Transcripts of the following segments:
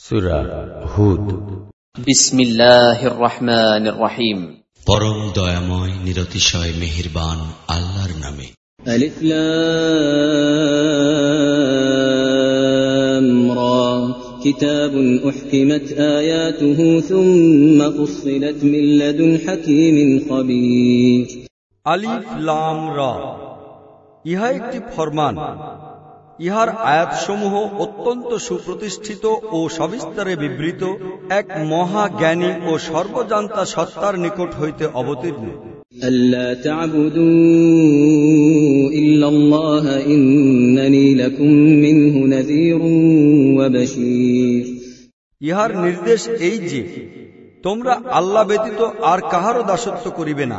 সুরা হুদ বিসমিল্লাহির রহমানির রহিম পরম দয়াময় নিরতিশয় মেহেরবান আল্লাহর নামে ألف لام را كتاب أحكمت آياته ثم فصلت من لدن حكيم خبير আলিফ লাম রা ইহা একটি ফরমান ইহার আয়াতসমূহ অত্যন্ত সুপ্রতিষ্ঠিত ও সবিস্তারে বিবৃত এক মহা জ্ঞানী ও সর্বজান্তা সত্তার নিকট হইতে অবতীর্ণ ألا تعبدوا إلا الله إنني لكم منه نذير وبشير ইহার নির্দেশ এই যে তোমরা আল্লাহ ব্যতীত আর কাহারও দাসত্ব করিবে না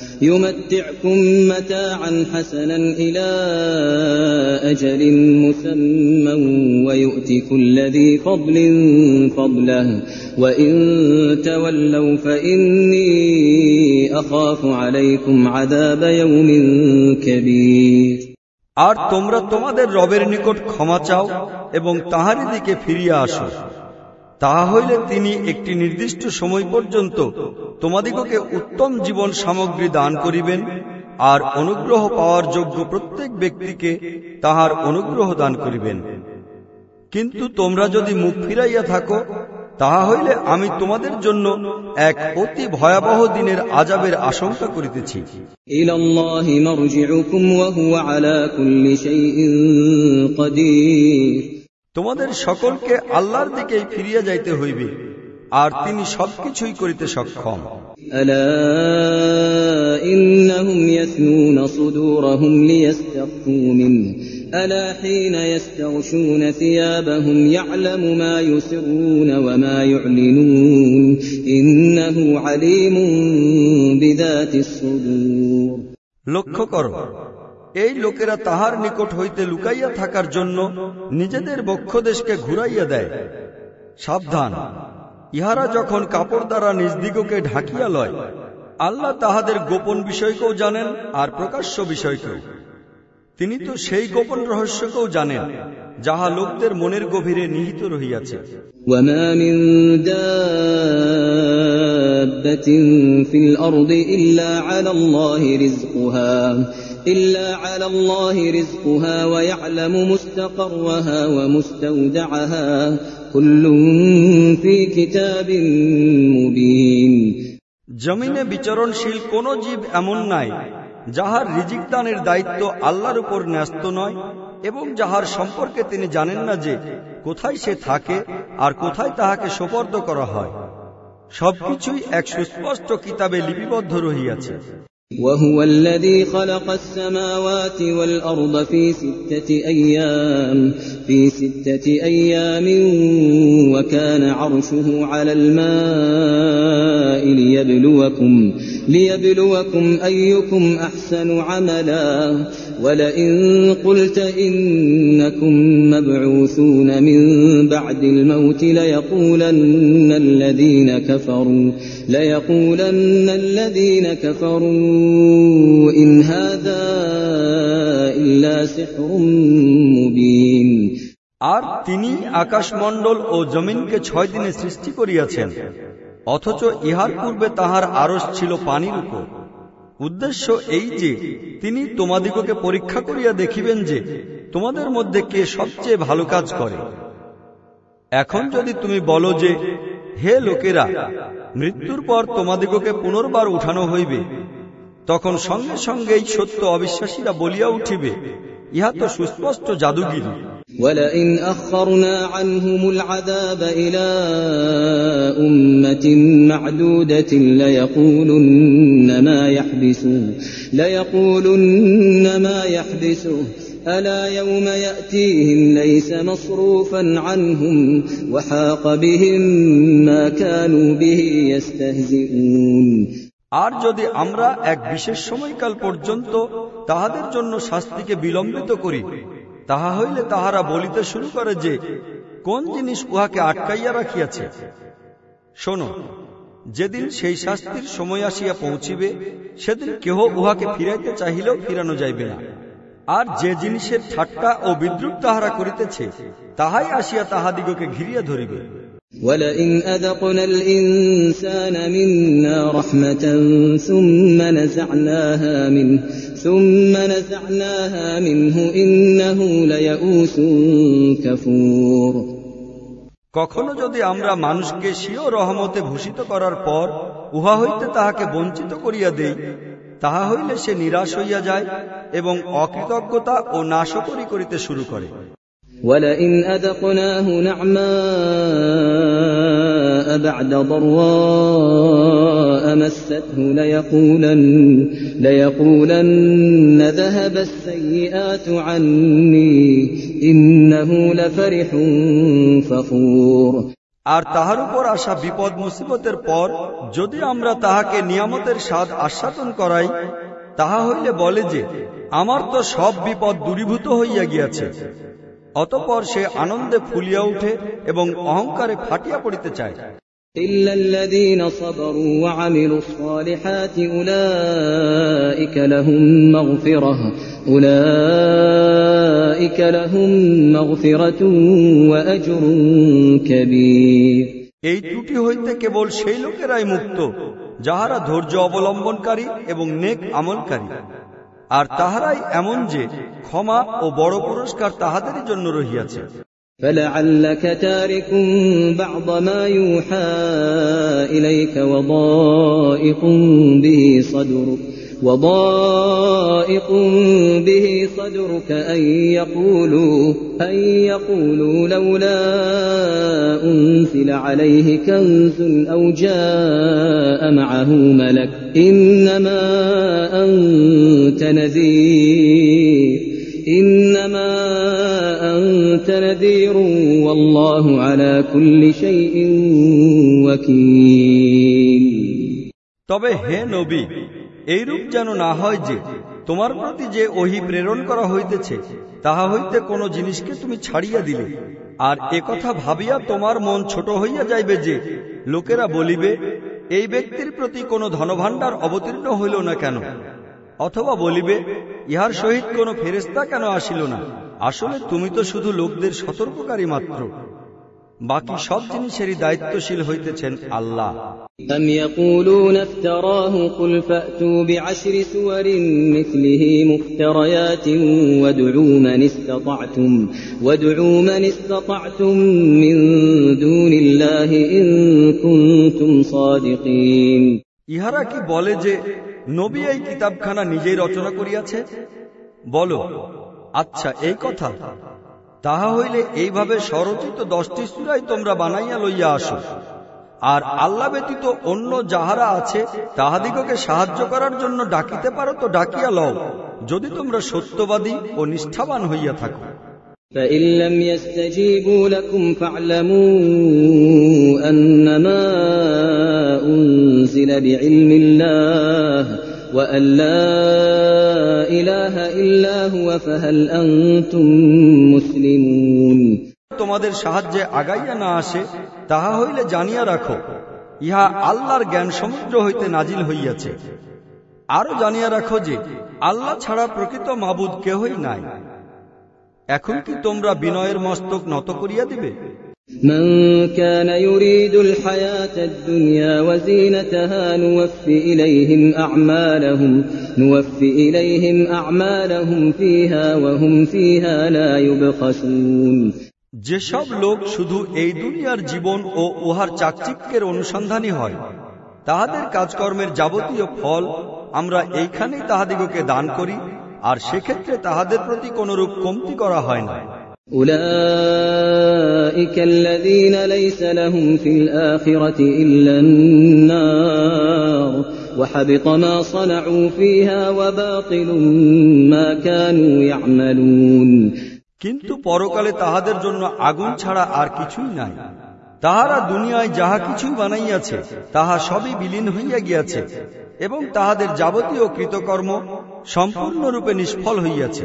يمتعكم متاعا حسنا إلى أجل مسمى ويؤت كل ذي فضل فضله وإن تولوا فإني أخاف عليكم عذاب يوم كبير আর তোমরা তোমাদের রবের নিকট ক্ষমা চাও এবং তাহারই দিকে ফিরিয়া আসো তাহা হইলে তিনি একটি নির্দিষ্ট সময় পর্যন্ত তোমাদিগকে উত্তম জীবন সামগ্রী দান করিবেন, আর অনুগ্রহ পাওয়ার যোগ্য প্রত্যেক ব্যক্তিকে তাহার অনুগ্রহ দান করিবেন। কিন্তু তোমরা যদি মুখ ফিরাইয়া থাকো তাহা হইলে আমি তোমাদের জন্য এক অতি ভয়াবহ দিনের আজাবের আশঙ্কা করিতেছি। ইলাল্লাহি মারজিউকুম ওয়া হুয়া আলা কুল্লি শাইইন কাদির। তোমাদের সকলকে আল্লাহর দিকেই ফিরিয়া যাইতে হইবে আর তিনি সবকিছুই করিতে সক্ষম ألا إنهم يثنون صدورهم ليستخفوا منه ألا حين يستغشون ثيابهم يعلم ما يسرون وما يعلنون إنه عليم بذات الصدور লক্ষ্য করো এই লোকেরা তাহার নিকট হইতে লুকাইয়া থাকার জন্য নিজেদের বক্ষদেশকে ঘুরাইয়া দেয়। সাবধান। ইহারা যখন কাপড় দ্বারা নিজ দিগকে ঢাকিয়া লয়, আল্লাহ তাহাদের গোপন বিষয়কেও জানেন আর প্রকাশ্য বিষয়কেও। তিনি তো সেই গোপন রহস্যকেও জানেন যাহা লোকদের মনের গভীরে নিহিত রহিয়াছে। জমিনে বিচরণশীল কোন জীব এমন নাই যাহার রিজিক দানের দায়িত্ব আল্লাহর উপর ন্যস্ত নয়, এবং যাহার সম্পর্কে তিনি জানেন না যে কোথায় সে থাকে আর কোথায় তাহাকে সোপর্দ করা হয়। সবকিছুই এক সুস্পষ্ট কিতাবে লিপিবদ্ধ রহিয়াছে। وهو الذي خلق السماوات والأرض في ستة أيام في ستة أيام وكان عرشه على الماء ليبلوكم ليبلوكم أيكم أحسن عملا. ولئن قلت إنكم مبعوثون من بعد الموت ليقولن الذين كفروا ليقولن الذين كفروا إن هذا إلا سحر مبين আর তিনি আকাশমণ্ডল ও জমিনকে ছয় দিনে সৃষ্টি করিয়াছেন অথচ ইহার পূর্বে তাহার আরস ছিল পানির উপর উদ্দেশ্য এই যে তিনি তোমাদিগকে পরীক্ষা করিয়া দেখিবেন যে তোমাদের মধ্যে কে সবচেয়ে ভালো কাজ করে এখন যদি তুমি বলো যে হে লোকেরা মৃত্যুর পর তোমাদিগকে পুনর্বার উঠানো হইবে তখন সঙ্গে সঙ্গেই সত্য অবিশ্বাসীরা বলিয়া উঠিবে ইহা তো সুস্পষ্ট জাদুগিরি ولئن أخرنا عنهم العذاب إلى أمة معدودة ليقولن ما يحبسه ليقولن ما يحبسه ألا يوم يأتيهم ليس مصروفا عنهم وحاق بهم ما كانوا به يستهزئون আর যদি আমরা এক বিশেষ সময়কাল পর্যন্ত তাহাদের জন্য শাস্তিকে বিলম্বিত করি, তাহা হইলে তাহারা বলিতে শুরু করে যে, কোন জিনিস উহাকে আটকাইয়া রাখিয়াছে? শোনো, যেদিন সেই শাস্তির সময় আসিয়া পৌঁছিবে, সেদিন কেহ উহাকে ফিরাইতে চাহিলেও ফিরানো যাইবে না। আর যে জিনিসের ঠাট্টা ও বিদ্রুপ তাহারা করিতেছে, তাহাই আসিয়া তাহাদিগকে ঘিরিয়া ধরিবে। ولئن أذقنا الإنسان منا رحمة ثم نزعناها منه ثم نزعناها منه إنه ليئوس كفور কখনো যদি আমরা মানুষকে স্বীয় রহমতে ভূষিত করার পর উহা হইতে তাহাকে বঞ্চিত করিয়া দেই তাহা হইলে সে নিরাশ হইয়া যায় এবং অকৃতজ্ঞতা ও নাশকরি করিতে শুরু করে ولئن أذقناه نعماء بعد ضراء مسته ليقولن, ليقولن ذهب السيئات عني إنه لفرح فخور আর তাহার উপর আসা বিপদ মুসিবতের পর যদি আমরা তাহাকে নিয়ামতের স্বাদ আস্বাদন করাই তাহা হইলে বলে যে আমার তো সব বিপদ দূরীভূত হইয়া গিয়াছে অতপর সে আনন্দে ফুলিয়া উঠে এবং অহংকারে ফাটিয়া পড়িতে চায়। এই ত্রুটি হইতে কেবল সেই লোকেরাই মুক্ত যাহারা ধৈর্য অবলম্বনকারী এবং নেক আমলকারী। আর তাহারাই এমন যে ক্ষমা ও বড় পুরস্কার তাহাদেরই জন্য রহিয়াছে فلعلك تارك بعض ما يوحى إليك وضائق به صدرك وضائق به صدرك أن يقولوا أن يقولوا لولا أنزل عليه كنز أو جاء معه ملك إنما أنت نذير إنما أنت نذير والله على كل شيء وكيل তবে হে নবী এইরূপ যেন না হয় যে তোমার প্রতি যে ওহি প্রেরণ করা হইতেছে, তাহা হইতে কোনো জিনিসকে তুমি ছাড়িয়া দিলে। আর কথা ভাবিয়া তোমার মন ছোট হইয়া যাইবে যে, লোকেরা বলিবে, এই ব্যক্তির প্রতি কোনো ধনভাণ্ডার অবতীর্ণ হইল না কেন? অথবা বলিবে, ইহার সহিত কোনো ফেরেস্তা কেন আসিল না? আসলে তুমি তো শুধু লোকদের সতর্ককারী মাত্র। বাকি সব জিনিসেরই দায়িত্বশীল হইতেছেন আল্লাহ أم يقولون افتراه قل فأتوا بعشر سور مثله مفتريات وادعوا من استطعتم وادعوا من استطعتم من دون الله إن كنتم صادقين ইহারা কি বলে যে নবী এই কিতাবখানা নিজেই রচনা করিয়াছে বলো আচ্ছা এই কথা তাহা হইলে এইভাবে স্বরচিত দশটি সুরাই তোমরা বানাইয়া লইয়া আসো আর আল্লাহ ব্যতীত অন্য যাহারা আছে তাহাদিগকে সাহায্য করার জন্য ডাকিতে পারো তো ডাকিয়া লও যদি তোমরা সত্যবাদী ও নিষ্ঠাবান হইয়া থাকো فإن لم يستجيبوا لكم فاعلموا أنما أنزل بعلم الله وأن لا إله إلا هو فهل أنتم مسلمون তোমাদের সাহায্যে আগাইয়া না আসে তাহা হইলে জানিয়া রাখো ইহা আল্লাহর জ্ঞান সমুদ্র হইতে নাজিল হইয়াছে আরো জানিয়া রাখো যে আল্লাহ ছাড়া প্রকৃত মাবুদ কেহই নাই এখন কি তোমরা বিনয়ের মস্তক নত করিয়া দিবে من كان يريد الحياة الدنيا وزينتها نوف إليهم أعمالهم نوف إليهم أعمالهم فيها وهم فيها لا يبخسون যেসব লোক শুধু এই দুনিয়ার জীবন ও উহার চাকচিক্যের অনুসন্ধানী হয় তাহাদের কাজকর্মের যাবতীয় ফল আমরা এইখানেই তাহাদিগকে দান করি আর সেক্ষেত্রে তাহাদের প্রতি কোনরূপ কমতি করা হয় না أولئك الذين ليس لهم في الآخرة إلا النار وحبط ما صنعوا فيها وباطل ما كانوا يعملون কিন্তু পরকালে তাহাদের জন্য আগুন ছাড়া আর কিছুই নাই তাহারা দুনিয়ায় যাহা কিছুই বানাইয়াছে তাহা সবই বিলীন হইয়া গিয়াছে এবং তাহাদের যাবতীয় কৃতকর্ম সম্পূর্ণরূপে নিষ্ফল হইয়াছে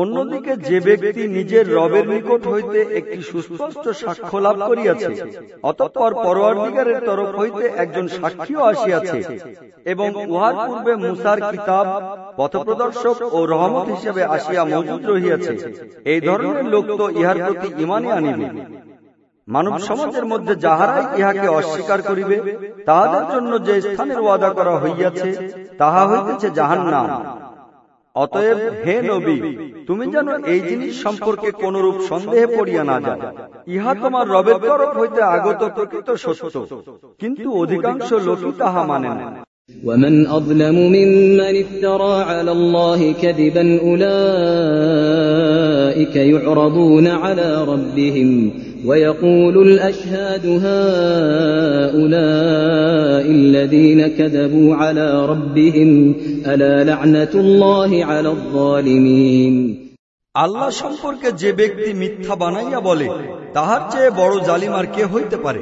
অন্যদিকে যে ব্যক্তি নিজের রবের নিকট হইতে একটি সুস্পষ্ট সাক্ষ্য লাভ করিয়াছে অতঃপর পরওয়ারদিগারের তরফ হইতে একজন সাক্ষীও আসিয়াছে। এবং উহার পূর্বে মুসার কিতাব পথপ্রদর্শক ও রহমত হিসেবে আসিয়া মজুদ রহিয়াছে। এই ধরনের লোক তো ইহার প্রতি ইমানে আনিবে। মানব সমাজের মধ্যে যাহারাই ইহাকে অস্বীকার করিবে তাহাদের জন্য যে স্থানের ওয়াদা করা হইয়াছে তাহা হইতেছে জাহান্নাম। অতএব হে নবী তুমি যেন এই জিনিস সম্পর্কে কোনরূপ সন্দেহে পড়িয়া না যাও ইহা তোমার রবের তরফ হইতে আগত প্রকৃত সত্য কিন্তু অধিকাংশ লোকই তাহা মানে না ومن أظلم ممن افترى على الله كذبا أولئك يعرضون على ربهم ويقول الأشهاد هؤلاء الذين كذبوا على ربهم ألا لعنة الله على الظالمين আল্লাহ সম্পর্কে যে ব্যক্তি মিথ্যা বানাইয়া বলে তাহার চেয়ে বড় জালিম আর কে হইতে পারে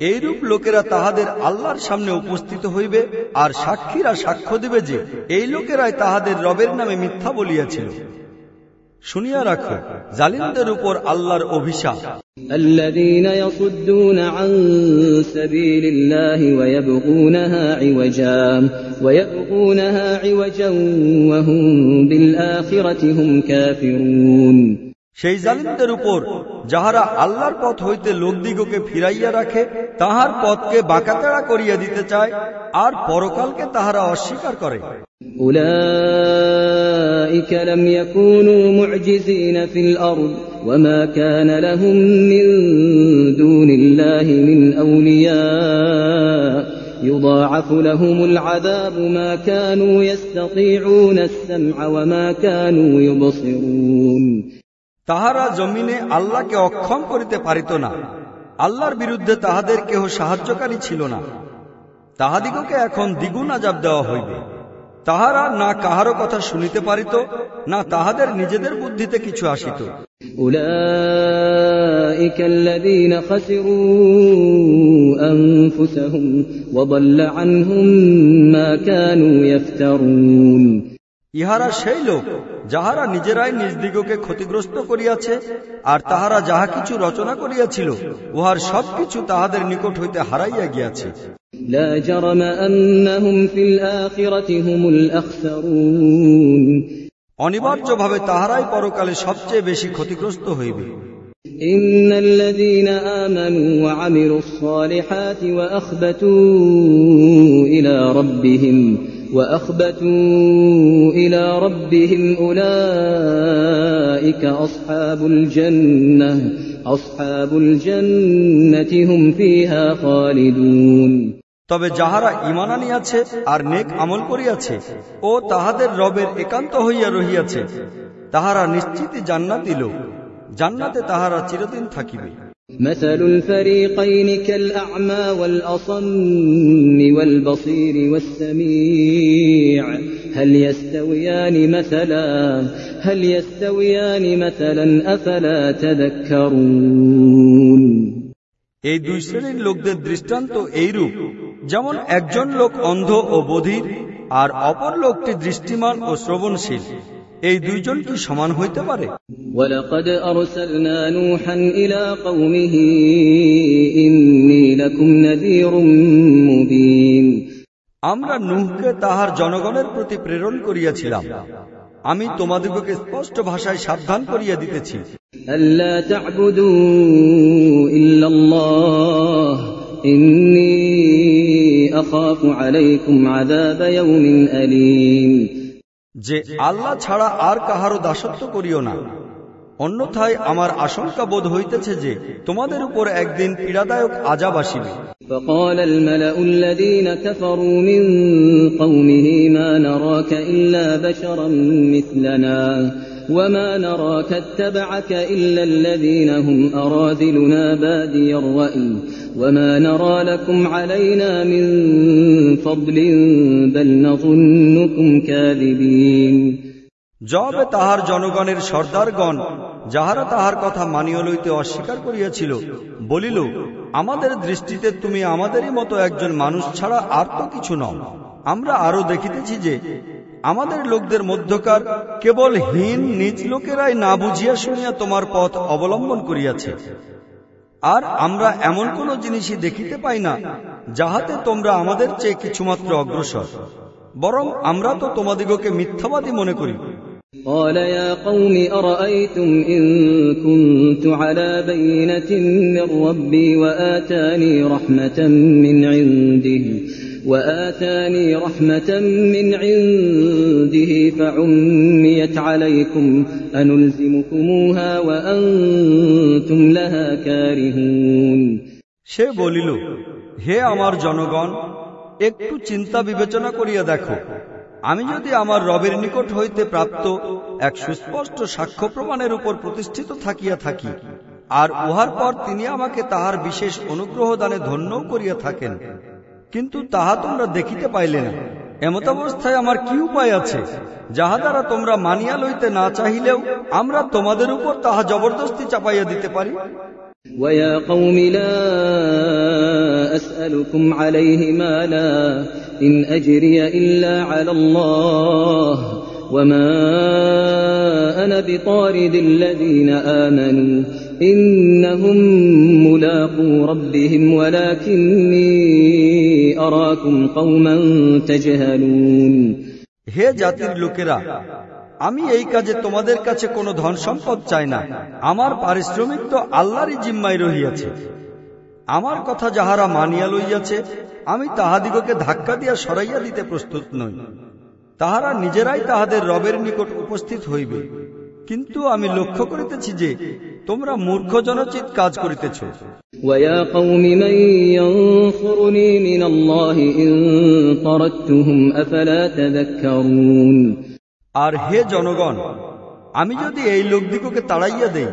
এইরূপ লোকেরা তাহাদের আল্লাহর সামনে উপস্থিত হইবে আর সাক্ষীরা সাক্ষ্য দিবে যে এই লোকেরাই তাহাদের রবের নামে মিথ্যা বলিয়াছিল শুনিয়া রাখো জালিমদের উপর আল্লাহর অভিশাপ الذين يصدون عن سبيل الله ويبغونها عوجا ويبغونها عوجا وهم بالآخرة هم كافرون সেই জালিমদের উপর যাহারা আল্লাহর পথ হইতে লোকদিগকে ফিরাইয়া রাখে তাহার পথকে বাঁকাতেড়া করিয়া দিতে চায় আর পরকালকে তাহারা অস্বীকার করে أولئك لم يكونوا معجزين في الأرض وما كان لهم من دون الله من أولياء يضاعف لهم العذاب ما كانوا يستطيعون السمع وما كانوا يبصرون তাহারা জমিনে আল্লাহকে অক্ষম করিতে পারিত না আল্লাহর বিরুদ্ধে তাহাদের কেহ সাহায্যকারী ছিল না তাহাদিগকে এখন দ্বিগুণ আজাব দেওয়া হইবে তাহারা না কাহারও কথা শুনিতে পারিত না তাহাদের নিজেদের বুদ্ধিতে কিছু আসিত أولئك الذين خسروا أنفسهم وضل عنهم ما كانوا يفترون ইহারা সেই লোক যাহারা নিজেরাই নিজ দিগকে ক্ষতিগ্রস্ত করিয়াছে আর তাহারা যাহা কিছু রচনা করিয়াছিল উহার সবকিছু তাহাদের নিকট হইতে হারাইয়া গিয়াছে لا جرم أنهم في الآخرة هم الأخسرون অনিবার্যভাবে তাহারাই পরকালে সবচেয়ে বেশি ক্ষতিগ্রস্ত হইবে إن الذين آمنوا وعملوا الصالحات وأخبتوا إلى ربهم وأخبتوا إلى ربهم أولئك أصحاب الجنة أصحاب الجنة هم فيها خالدون তবে যাহারা ইমান আনিয়াছে আর নেক আমল করিয়াছে ও তাহাদের রবের একান্ত হইয়া রহিয়াছে তাহারা নিশ্চিতই জান্নাতি লোক জান্নাতে তাহারা চিরদিন থাকিবে مثل الفريقين كالأعمى والأصم والبصير والسميع هل يستويان مثلا هل يستويان مثلا أفلا تذكرون এই দুই শ্রেণীর লোকদের দৃষ্টান্ত এইরূপ যেমন একজন লোক অন্ধ ও বধির আর অপর লোকটি দৃষ্টিমান ও শ্রবণশীল এই দুইজন কি সমান হইতে পারে ولقد أرسلنا نوحا إلى قومه إني لكم نذير مبين আমরা নুহকে তাহার জনগণের প্রতি প্রেরণ করিয়াছিলাম আমি তোমাদিগকে স্পষ্ট ভাষায় সাবধান করিয়া দিতেছি ألا تعبدوا إلا الله إني أخاف عليكم عذاب يوم أليم যে আল্লাহ ছাড়া আর কাহারও দাসত্ব করিও না অন্যথায় আমার আশঙ্কা বোধ হইতেছে যে তোমাদের উপর একদিন পীড়াদায়ক আজাব আসিবে فقال الملأ الذين كفروا من قومه ما نراك إلا بشرا مثلنا وما نراك اتبعك إلا الذين هم أراذلنا بادي الرأي وما نرى لكم علينا من فضل بل نظنكم كاذبين জবে তাহার জনগণের সর্দারগণ যাহারা তাহার কথা মানিয়া লইতে অস্বীকার করিয়াছিল বলিল আমাদের দৃষ্টিতে তুমি আমাদেরই মতো একজন মানুষ ছাড়া আর তো কিছু নও আমরা আরো দেখিতেছি যে আমাদের লোকদের মধ্যকার কেবল হীন নিজ লোকেরাই না বুঝিয়া শুনিয়া তোমার পথ অবলম্বন করিয়াছে আর আমরা এমন কোন জিনিসই দেখিতে পাই না যাহাতে তোমরা আমাদের চেয়ে কিছুমাত্র অগ্রসর বরং আমরা তো তোমাদিগকে মিথ্যাবাদী মনে করি قال يا قوم أرأيتم إن كنت على بينة من ربي وآتاني رحمة من عنده وآتاني رحمة من عنده فعميت عليكم أنلزمكموها وأنتم لها كارهون সে বলিল হে আমার জনগণ একটু চিন্তা বিবেচনা করিয়া দেখো আমি যদি আমার রবের নিকট হইতে প্রাপ্ত এক সুস্পষ্ট সাক্ষ্য প্রমাণের উপর প্রতিষ্ঠিত থাকিয়া থাকি আর উহার পর তিনি আমাকে তাহার বিশেষ অনুগ্রহ দানে ধন্যও করিয়া থাকেন কিন্তু তাহা তোমরা দেখিতে পাইলে না এমতাবস্থায় আমার কি উপায় আছে যাহা দ্বারা তোমরা মানিয়া লইতে না চাহিলেও আমরা তোমাদের উপর তাহা জবরদস্তি চাপাইয়া দিতে পারি ويا قوم لا أسألكم عليه مالا إن أجري إلا على الله وما أنا بطارد الذين آمنوا إنهم ملاقو ربهم ولكني أراكم قوما تجهلون হে জাতির লোকেরা আমি এই কাজে তোমাদের কাছে কোনো ধন সম্পদ চাই না আমার পারিশ্রমিক তো আল্লাহরই জিম্মায় রহিয়াছে আমার কথা যাহারা মানিয়া লইয়াছে আমি তাহাদিগকে ধাক্কা দিয়া সরাইয়া দিতে প্রস্তুত নই তাহারা নিজেরাই তাহাদের রবের নিকট উপস্থিত হইবে কিন্তু আমি লক্ষ্য করিতেছি যে তোমরা মূর্খ জনচিত কাজ করিতেছ ويا قوم من ينصرني من الله إن طردتهم أفلا تذكرون আর হে জনগণ আমি যদি এই লোকদিগকে তাড়াইয়া দেই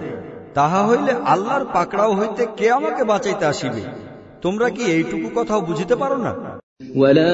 তাহা হইলে আল্লাহর পাকড়াও হইতে কে আমাকে বাঁচাইতে আসিবে তোমরা কি এইটুকু কথাও বুঝিতে পারো না ولا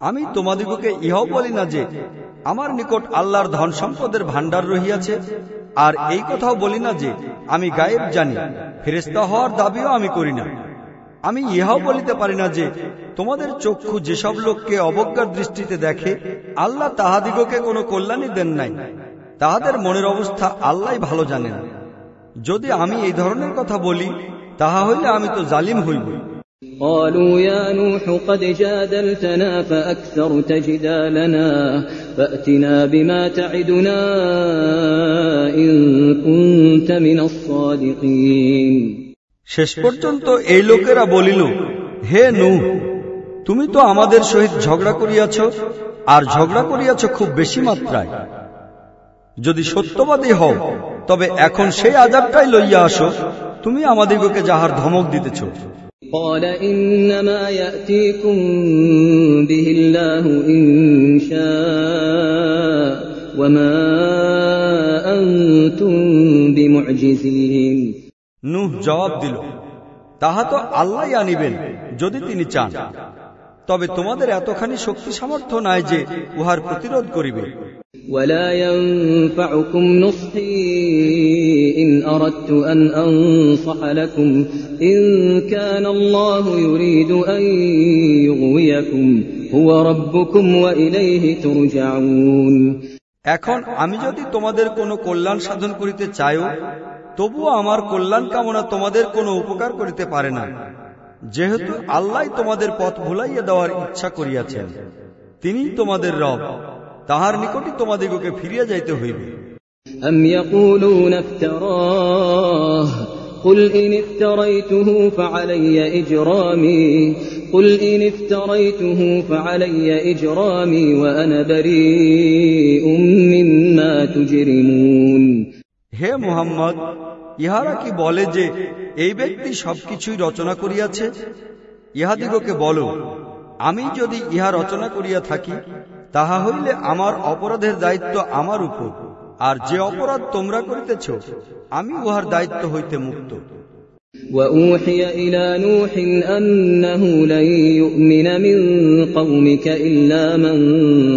আমি তোমাদিগকে ইহাও বলি না যে, আমার নিকট আল্লাহর ধন সম্পদের ভাণ্ডার রহিয়াছে, আর এই কথাও বলি না যে, আমি গায়েব জানি ফেরেস্তা হওয়ার দাবিও আমি করি না। আমি ইহাও বলিতে পারি না যে, তোমাদের চক্ষু যেসব লোককে অবজ্ঞার দৃষ্টিতে দেখে, আল্লাহ তাহাদিগকে কোনো কল্যাণই দেন নাই। তাহাদের মনের অবস্থা আল্লাহ ভালো জানেন। যদি আমি এই ধরনের কথা বলি তাহা হইলে আমি তো জালিম হইব قالوا يا نوح قد جادلتنا فأكثرت جدالنا فأتنا بما تعدنا إن كنت من الصادقين শেষ পর্যন্ত এই লোকেরা বলিল হে নু তুমি তো আমাদের সহিত ঝগড়া করিয়াছ আর ঝগড়া করিয়াছ খুব বেশি মাত্রায় যদি সত্যবাদী হও তবে এখন সেই আজাবটাই লইয়া আসো তুমি আমাদিগকে যাহার ধমক দিতেছ قال إنما يأتيكم به الله إن شاء وما أنتم بمعجزين নুহ জবাব দিল তাহা তো আল্লাহ আনিবেন যদি তিনি চান তবে তোমাদের এতখানি শক্তি সামর্থ্য নাই যে উহার প্রতিরোধ করিবে ولا ينفعكم نصحي إن أردت أن أنصح لكم إن كان الله يريد أن يغويكم هو ربكم وإليه ترجعون এখন আমি যদি তোমাদের কোনো কল্যাণ সাধন করিতে চাইও তবুও আমার কল্যাণ কামনা তোমাদের কোনো উপকার করিতে পারে না যেহেতু আল্লাহ তোমাদের পথ ভুলাইয়া দেওয়ার ইচ্ছা করিয়াছেন তিনিই তোমাদের রব তাহার নিকটই তোমাদিগকে ফিরিয়া যাইতে হইবে أم يقولون افتراه قل إن افتريته فعلي إجرامي قل إن افتريته فعلي إجرامي وأنا بريء مما تجرمون হে মুহাম্মদ ইহারা কি বলে যে এই ব্যক্তি সবকিছুই রচনা করিয়াছে ইহাদিগকে বলো আমি যদি ইহা রচনা করিয়া থাকি তাহা হইলে আমার অপরাধের দায়িত্ব আমার উপর আর যে অপরাধ তোমরা করিতেছ আমি উহার দায়িত্ব হইতে মুক্ত وأوحي إلى نوح أنه لن يؤمن من قومك إلا من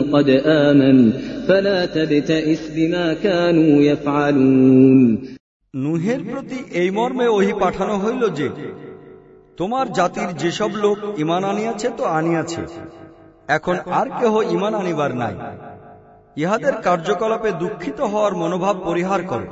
قد آمن فلا تبتئس بما كانوا يفعلون নুহের প্রতি এই মর্মে ওহি পাঠানো হইল যে তোমার জাতির যেসব লোক ইমান আনিয়াছে তো আনিয়াছে এখন আর কেহ ইমান আনিবার নাই ইহাদের কার্যকলাপে দুঃখিত হওয়ার মনোভাব পরিহার করো।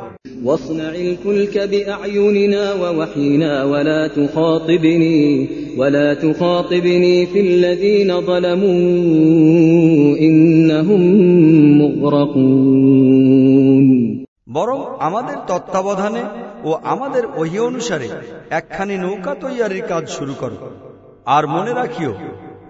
বরং আমাদের তত্ত্বাবধানে ও আমাদের ওহি অনুসারে একখানি নৌকা তৈয়ারির কাজ শুরু করো। আর মনে রাখিও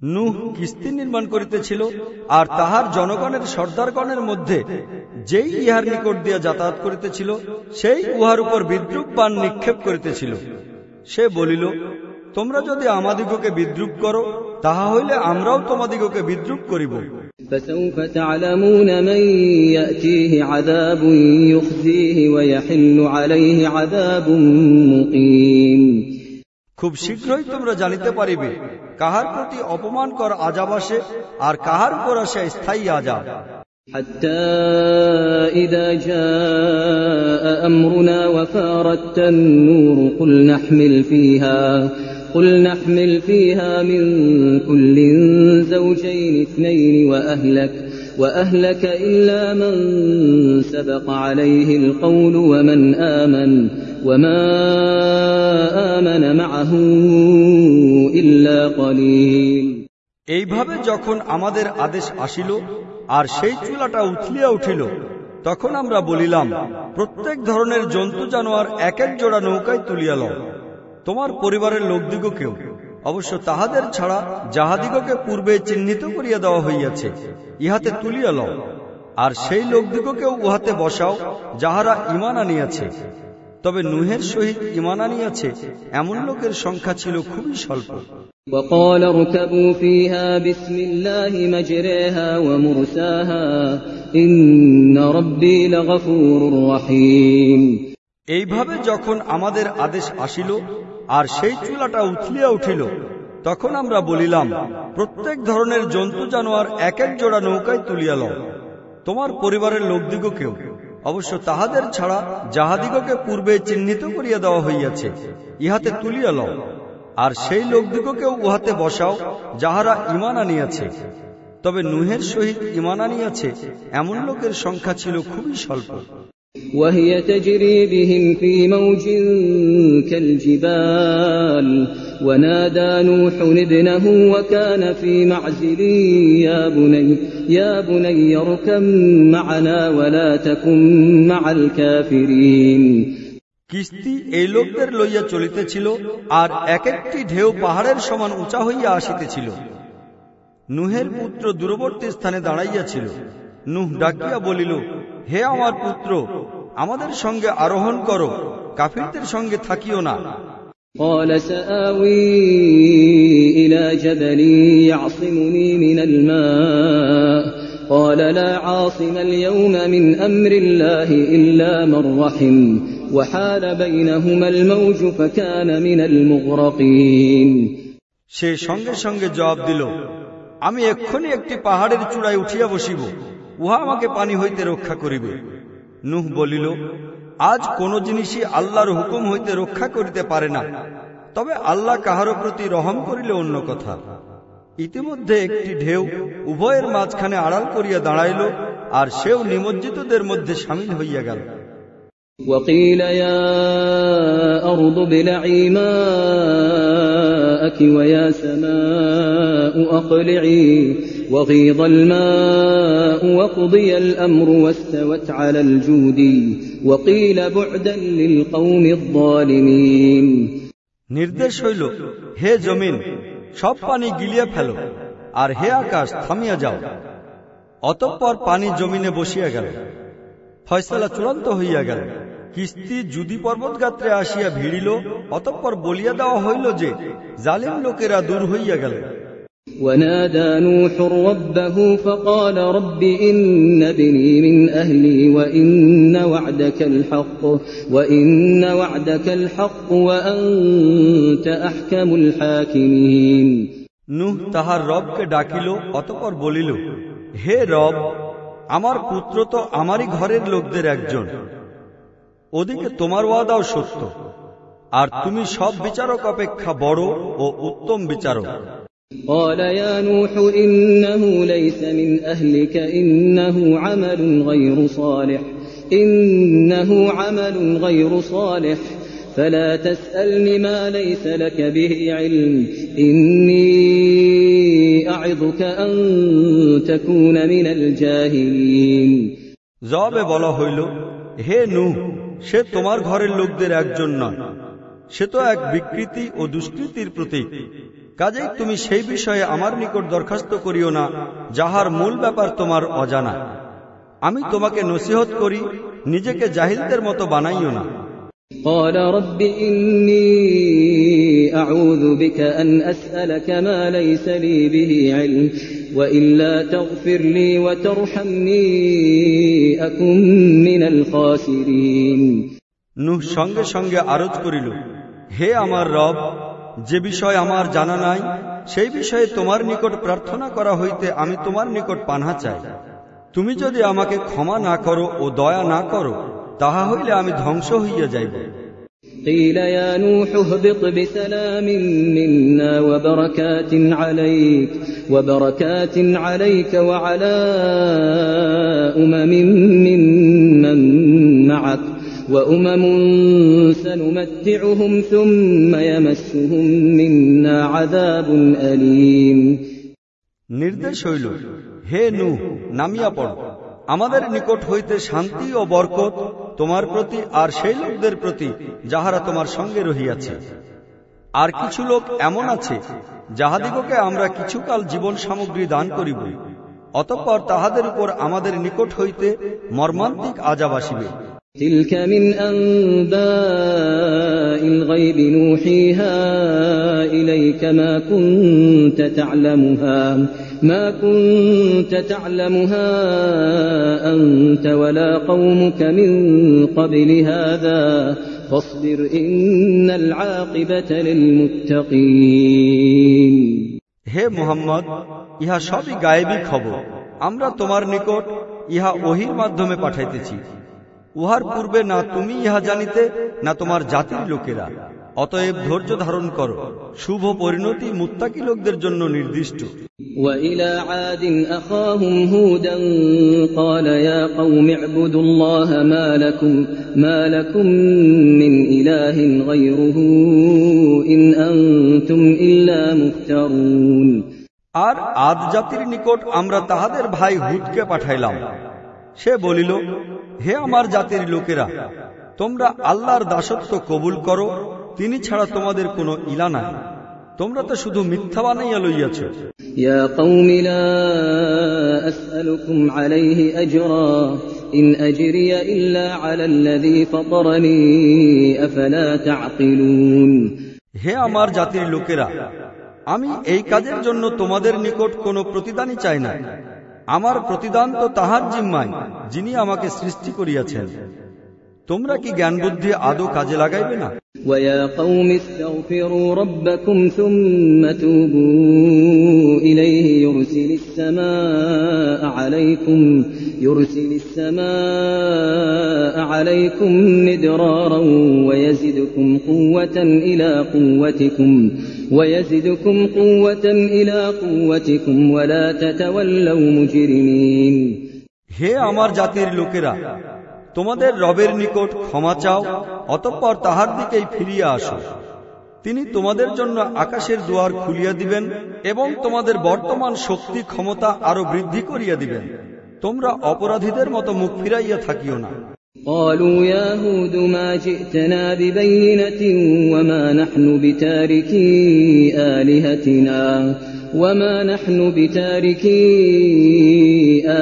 নুহ কিস্তি নির্মাণ করিতেছিল আর তাহার জনগণের সর্দারগণের মধ্যে যেই ইহার নিকট দিয়া যাতায়াত করিতেছিল সেই উহার উপর বিদ্রুপ বান নিক্ষেপ করিতেছিল সে বলিল তোমরা যদি আমাদিগকে বিদ্রুপ করো তাহা হইলে আমরাও তোমাদিগকে বিদ্রুপ করিব فسوف تعلمون من يأتيه عذاب يخزيه ويحل عليه عذاب مقيم খুব শীঘ্রই তোমরা জানিতে পারিবে কাহার প্রতি অপমান কর আজাব আসে আর কাহার উপর আসে স্থায়ী আজাব حتى إذا جاء أمرنا وفارت النور قل نحمل فيها قل نحمل فيها من كل زوجين اثنين وأهلك وأهلك إلا من سبق عليه القول ومن آمن وما آمن معه إلا قليل এইভাবে যখন আমাদের আদেশ আসিল আর সেই চুলাটা উথলিয়া উঠিল তখন আমরা বলিলাম প্রত্যেক ধরনের জন্তু জানোয়ার এক এক জোড়া নৌকায় তুলিয়া লও তোমার পরিবারের লোকদিগকেও অবশ্য তাহাদের ছাড়া যাহাদিগকে পূর্বে চিহ্নিত করিয়া দেওয়া হইয়াছে ইহাতে তুলিয়া লও আর সেই লোকদিগকেও উহাতে বসাও যাহারা ইমান আনিয়াছে তবে নুহের সহিত ইমান আনিয়াছে এমন লোকের সংখ্যা ছিল খুবই স্বল্প وقال اركبوا فيها بسم الله مجريها ومرساها إن ربي لغفور رحيم এইভাবে যখন আমাদের আদেশ আসিল আর সেই চুলাটা উথলিয়া উঠিল। তখন আমরা বলিলাম, প্রত্যেক ধরনের জন্তু জানোয়ার এক এক জোড়া নৌকায় তুলিয়া লও। তোমার পরিবারের লোকদিগকেও অবশ্য তাহাদের ছাড়া যাহাদিগকে পূর্বে চিহ্নিত করিয়া দেওয়া হইয়াছে, ইহাতে তুলিয়া লও। আর সেই লোকদিগকেও উহাতে বসাও, যাহারা ইমান আনিয়াছে। তবে নুহের সহিত ইমান আনিয়াছে, এমন লোকের সংখ্যা ছিল খুবই স্বল্প। وهي تجري بهم في موج كالجبال ونادى نوح ابنه وكان في معزل يا بني يا بني اركب معنا ولا تكن مع الكافرين কিস্তি এই লোকদের লইয়া চলিতেছিল আর এক একটি ঢেউ পাহাড়ের সমান উঁচা হইয়া আসিতেছিল নুহের পুত্র দূরবর্তী স্থানে দাঁড়াইয়াছিল নুহ ডাকিয়া বলিল হে আমার পুত্র আমাদের সঙ্গে আরোহণ করো কাফিরদের সঙ্গে থাকিও না قال سآوي إلى جبل يعصمني من الماء قال لا عاصم اليوم من أمر الله إلا من رحم وحال بينهما الموج فكان من المغرقين সে সঙ্গে সঙ্গে জবাব দিল আমি এক্ষুনি একটি পাহাড়ের চূড়ায় উঠিয়া বসিব উহা আমাকে পানি হইতে রক্ষা করিবে নুহ বলিল আজ কোন জিনিসই আল্লাহর হুকুম হইতে রক্ষা করিতে পারে না তবে আল্লাহ কাহারও প্রতি রহম করিলে অন্য কথা ইতিমধ্যে একটি ঢেউ উভয়ের মাঝখানে আড়াল করিয়া দাঁড়াইল আর সেও নিমজ্জিতদের মধ্যে সামিল হইয়া গেল وقيل يا أرض ابلعي ماءك ويا سماء أقلعي وغيض الماء وقضي الأمر واستوت على الجود وقيل بعدا للقوم الظالمين নির্দেশ হইল হে জমিন সব পানি গিলিয়ে ফেলো আর হে আকাশ থামিয়া যাও অতঃপর পানি জমিনে বসিয়া গেল ফয়সালা চূড়ান্ত হইয়া গেল কিস্তি যুদি পর্বত গাত্রে আসিয়া ভিড়িল অতঃপর বলিয়া দেওয়া হইল যে জালিম লোকেরা দূর হইয়া গেল ونادى نوح ربه فقال رب إن ابني من أهلي وإن وعدك الحق وإن وعدك الحق وأنت أحكم الحاكمين নুহ তাহার রবকে ডাকিল অতঃপর বলিল হে রব আমার পুত্র তো আমারই ঘরের লোকদের একজন ওদিকে তোমার ওয়াদাও সত্য আর তুমি সব বিচারক অপেক্ষা বড় ও উত্তম বিচারক قال يا نوح إنه ليس من أهلك إنه عمل غير صالح إنه عمل غير صالح فلا تسألني ما ليس لك به علم إني أعظك أن تكون من الجاهلين জবাবে বলা হইল হে নু সে তোমার ঘরের লোকদের একজন নয় সে তো এক বিকৃতি ও দুষ্কৃতির প্রতীক কাজেই তুমি সেই বিষয়ে আমার নিকট দরখাস্ত করিও না যাহার মূল ব্যাপার তোমার অজানা আমি তোমাকে নসিহত করি নিজেকে জাহিলদের মতো বানাইও না قال رب إني أعوذ بك أن أسألك ما ليس لي به علم وإلا تغفر لي وترحمني أكن من الخاسرين নুহ সঙ্গে সঙ্গে আরজ করিল হে আমার রব যে বিষয় আমার জানা নাই সেই বিষয়ে তোমার নিকট প্রার্থনা করা হইতে আমি তোমার নিকট পানহা চাই তুমি যদি আমাকে ক্ষমা না করো ও দয়া না করো তাহা হইলে আমি ধ্বংস হইয়া যাইব قيل يا نوح اهبط بسلام منا وبركات عليك وبركات عليك وعلى أمم ممن معك وأمم سنمتعهم ثم يمسهم منا عذاب أليم নির্দেশ হইল হে নু নামিয়া পড় আমাদের নিকট হইতে শান্তি ও বরকত তোমার প্রতি আর সেই লোকদের প্রতি যাহারা তোমার সঙ্গে রহিয়াছে আর কিছু লোক এমন আছে যাহাদিগকে আমরা কিছুকাল জীবন সামগ্রী দান করিব অতঃপর তাহাদের উপর আমাদের নিকট হইতে মর্মান্তিক আজাব আসিবে تلك من أنباء الغيب نوحيها إليك ما كنت تعلمها ما كنت تعلمها أنت ولا قومك من قبل هذا فاصبر إن العاقبة للمتقين হে মুহাম্মদ ইহা সবই গায়েবী খবর আমরা তোমার নিকট ইহা ওহির মাধ্যমে পাঠাইতেছি উহার পূর্বে না তুমি ইহা জানিতে না তোমার জাতির লোকেরা অতএব ধৈর্য ধারণ করো শুভ পরিণতি মুত্তাকি লোকদের জন্য নির্দিষ্ট وإلى عاد أخاهم هودا قال يا قوم اعبدوا الله ما لكم ما لكم من إله غيره إن أنتم إلا مفترون আর আদ জাতির নিকট আমরা তাহাদের ভাই হুদকে পাঠাইলাম সে বলিল হে আমার জাতির লোকেরা তোমরা আল্লাহর দাসত্ব কবুল করো তিনি ছাড়া তোমাদের কোনো ইলা নাই তোমরা তো শুধু মিথ্যা বানাইয়া লইয়াছ يا قوم لا أسألكم عليه أجرا إن أجري إلا على الذي فطرني أفلا تعقلون হে আমার জাতির লোকেরা আমি এই কাজের জন্য তোমাদের নিকট কোনো প্রতিদানই চাই না আমার প্রতিদান তো তাহার জিম্মায় যিনি আমাকে সৃষ্টি করিয়াছেন তোমরা কি জ্ঞান বুদ্ধি আদৌ কাজে লাগাইবে না ويا قوم استغفروا ربكم ثم توبوا إليه يرسل السماء عليكم يرسل السماء عليكم مدرارا ويزدكم قوة إلى قوتكم ويزدكم قوة إلى قوتكم ولا تتولوا مجرمين হে আমার জাতির লোকেরা তোমাদের রবের নিকট ক্ষমা চাও অতঃপর তাহার দিকেই ফিরিয়া আসো তিনি তোমাদের জন্য আকাশের দুয়ার খুলিয়া দিবেন এবং তোমাদের বর্তমান শক্তি ক্ষমতা আরো বৃদ্ধি করিয়া দিবেন তোমরা অপরাধীদের মতো মুখ ফিরাইয়া থাকিও না قالوا يا هود ما جئتنا ببينة وما نحن بتاركي آلهتنا وما نحن بتاركي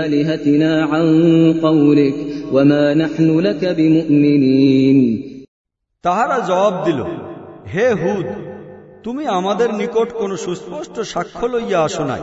آلهتنا عن قولك وما نحن لك بمؤمنين তাহারা জবাব দিল হে হুদ তুমি আমাদের নিকট কোনো সুস্পষ্ট সাক্ষ্য লইয়া আসো নাই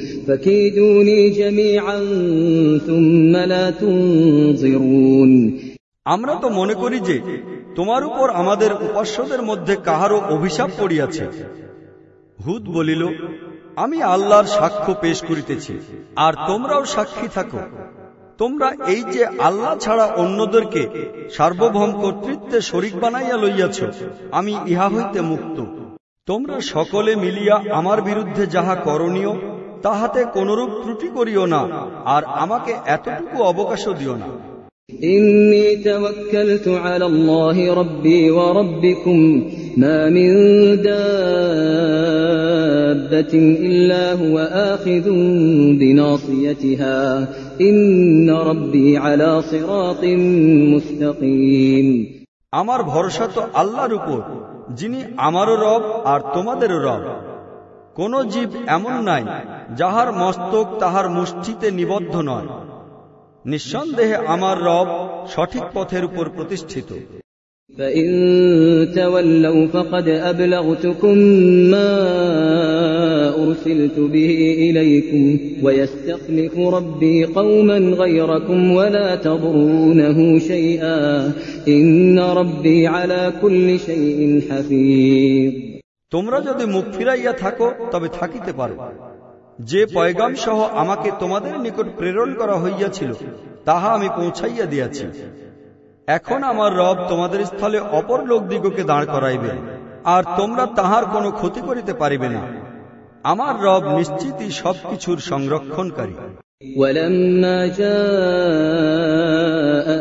فكيدوني جميعا ثم لا تنظرون আমরা তো মনে করি যে তোমার উপর আমাদের উপাস্যদের মধ্যে কাহারও অভিশাপ পড়িয়াছে হুদ বলিল আমি আল্লাহর সাক্ষ্য পেশ করিতেছি আর তোমরাও সাক্ষী থাকো তোমরা এই যে আল্লাহ ছাড়া অন্যদেরকে সার্বভৌম কর্তৃত্বে শরিক বানাইয়া লইয়াছ আমি ইহা হইতে মুক্ত তোমরা সকলে মিলিয়া আমার বিরুদ্ধে যাহা করণীয় তাহাতে কোনরূপ ত্রুটি করিও না আর আমাকে এতটুকু অবকাশও দিও না إني توكلت على الله ربي وربكم ما من دابة إلا هو آخذ بناصيتها إن ربي على صراط مستقيم আমার ভরসা তো আল্লাহর উপর যিনি আমারও রব আর তোমাদেরও রব কোন জীব এমন নাই যাহার মস্তক তাহার মুষ্টিতে নিবদ্ধ নয় নিঃসন্দেহে আমার রব সঠিক পথের উপর প্রতিষ্ঠিত فإن تولوا فقد أبلغتكم ما أرسلت به إليكم ويستخلف ربي قوما غيركم ولا تضرونه شيئا إن ربي على كل شيء حفيظ তোমরা যদি মুখ ফিরাইয়া থাকো তবে থাকিতে পারো যে পয়গাম সহ আমাকে তোমাদের নিকট প্রেরণ করা হইয়াছিল তাহা আমি পৌঁছাইয়া দিয়াছি এখন আমার রব তোমাদের স্থলে অপর লোকদিগকে দাঁড় করাইবে আর তোমরা তাহার কোনো ক্ষতি করিতে পারিবে না আমার রব নিশ্চিতই সবকিছুর সংরক্ষণকারী ولما جاء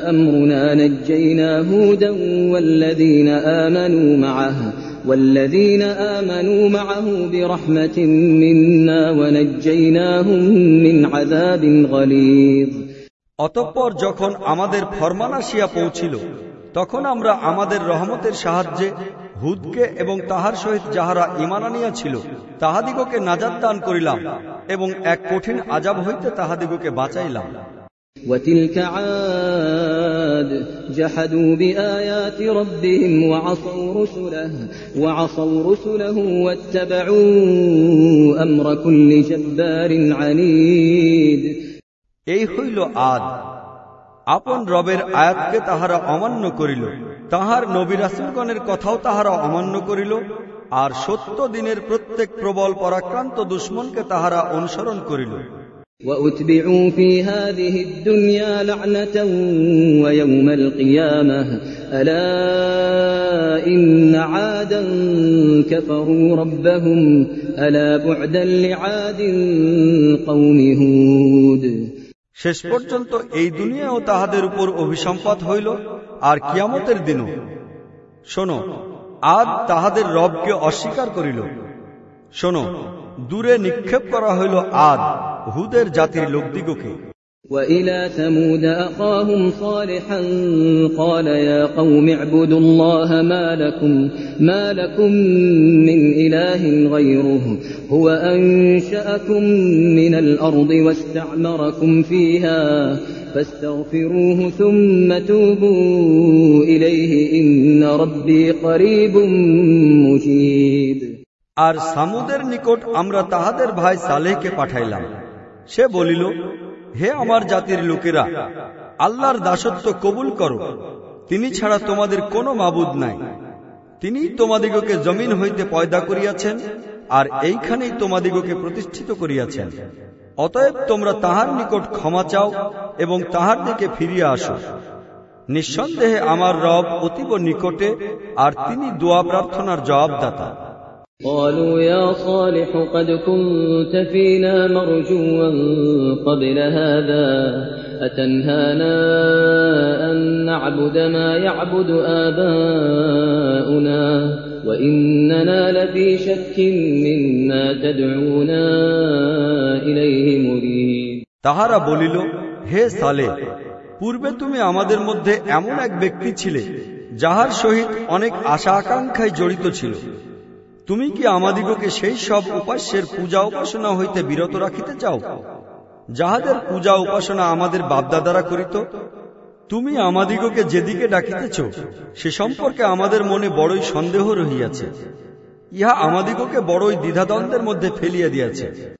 أمرنا نجينا هودا والذين آمنوا معه والذين آمنوا معه برحمة منا ونجيناهم من عذاب غليظ অতঃপর যখন আমাদের ফরমান আসিয়া পৌঁছিল তখন আমরা আমাদের রহমতের সাহায্যে হুদকে এবং তাহার সহিত যাহারা ইমান আনিয়াছিল তাহাদিগকে নাজাদ দান করিলাম এবং এক কঠিন আজাব হইতে তাহাদিগকে বাঁচাইলাম وتلك عاد جحدوا بآيات ربهم وعصوا رسله وعصوا رسله واتبعوا أمر كل جبار عنيد এই হইল আদ আপন রবের আয়াতকে তাহারা অমান্য করিল তাহার নবী রাসুলগণের কথাও তাহারা অমান্য করিল আর সত্য দিনের প্রত্যেক প্রবল পরাক্রান্ত দুশ্মনকে তাহারা অনুসরণ করিল وأتبعوا في هذه الدنيا لعنة ويوم القيامة ألا إن عادا كفروا ربهم ألا بعدا لعاد قوم هود শেষ পর্যন্ত এই দুনিয়াও তাহাদের উপর অভিসম্পাত হইল আর কিয়ামতের দিনও শোনো আদ তাহাদের রবকে অস্বীকার করিল শোনো দূরে নিক্ষেপ করা হইল আদ হুদের জাতির লোকদিগকে وإلى ثمود أخاهم صالحا قال يا قوم اعبدوا الله ما لكم ما لكم من إله غيره هو أنشأكم من الأرض واستعمركم فيها فاستغفروه ثم توبوا إليه إن ربي قريب مجيب আর সামুদের নিকট আমরা তাহাদের ভাই সালেহকে পাঠাইলাম। সে বলিল, হে আমার জাতির লোকেরা, আল্লাহর দাসত্ব কবুল করো। তিনি ছাড়া তোমাদের কোনো মাবুদ নাই। তিনি তোমাদিগকে জমিন হইতে পয়দা করিয়াছেন আর এইখানেই তোমাদিগকে প্রতিষ্ঠিত করিয়াছেন। অতএব তোমরা তাহার নিকট ক্ষমা চাও এবং তাহার দিকে ফিরিয়া আসো। নিঃসন্দেহে আমার রব অতীব নিকটে আর তিনি দোয়া প্রার্থনার জবাবদাতা। قالوا يا صالح قد كنت فينا مرجوا قبل هذا أتنهانا أن نعبد ما يعبد آباؤنا وإننا لفي شك مما تدعونا إليه مريب তাহারা বলিল হে সালে পূর্বে তুমি আমাদের মধ্যে এমন এক ব্যক্তি ছিলে যাহার সহিত অনেক আশা আকাঙ্ক্ষায় জড়িত ছিল তুমি কি আমাদিগকে সেই সব উপাস্যের পূজা উপাসনা হইতে বিরত রাখিতে চাও? যাহাদের পূজা উপাসনা আমাদের বাপদাদারা করিত, তুমি আমাদিগকে যেদিকে ডাকিতেছ, সে সম্পর্কে আমাদের মনে বড়ই সন্দেহ রহিয়াছে। ইহা আমাদিগকে বড়ই দ্বিধাদ্বন্দ্বের মধ্যে ফেলিয়া দিয়াছে।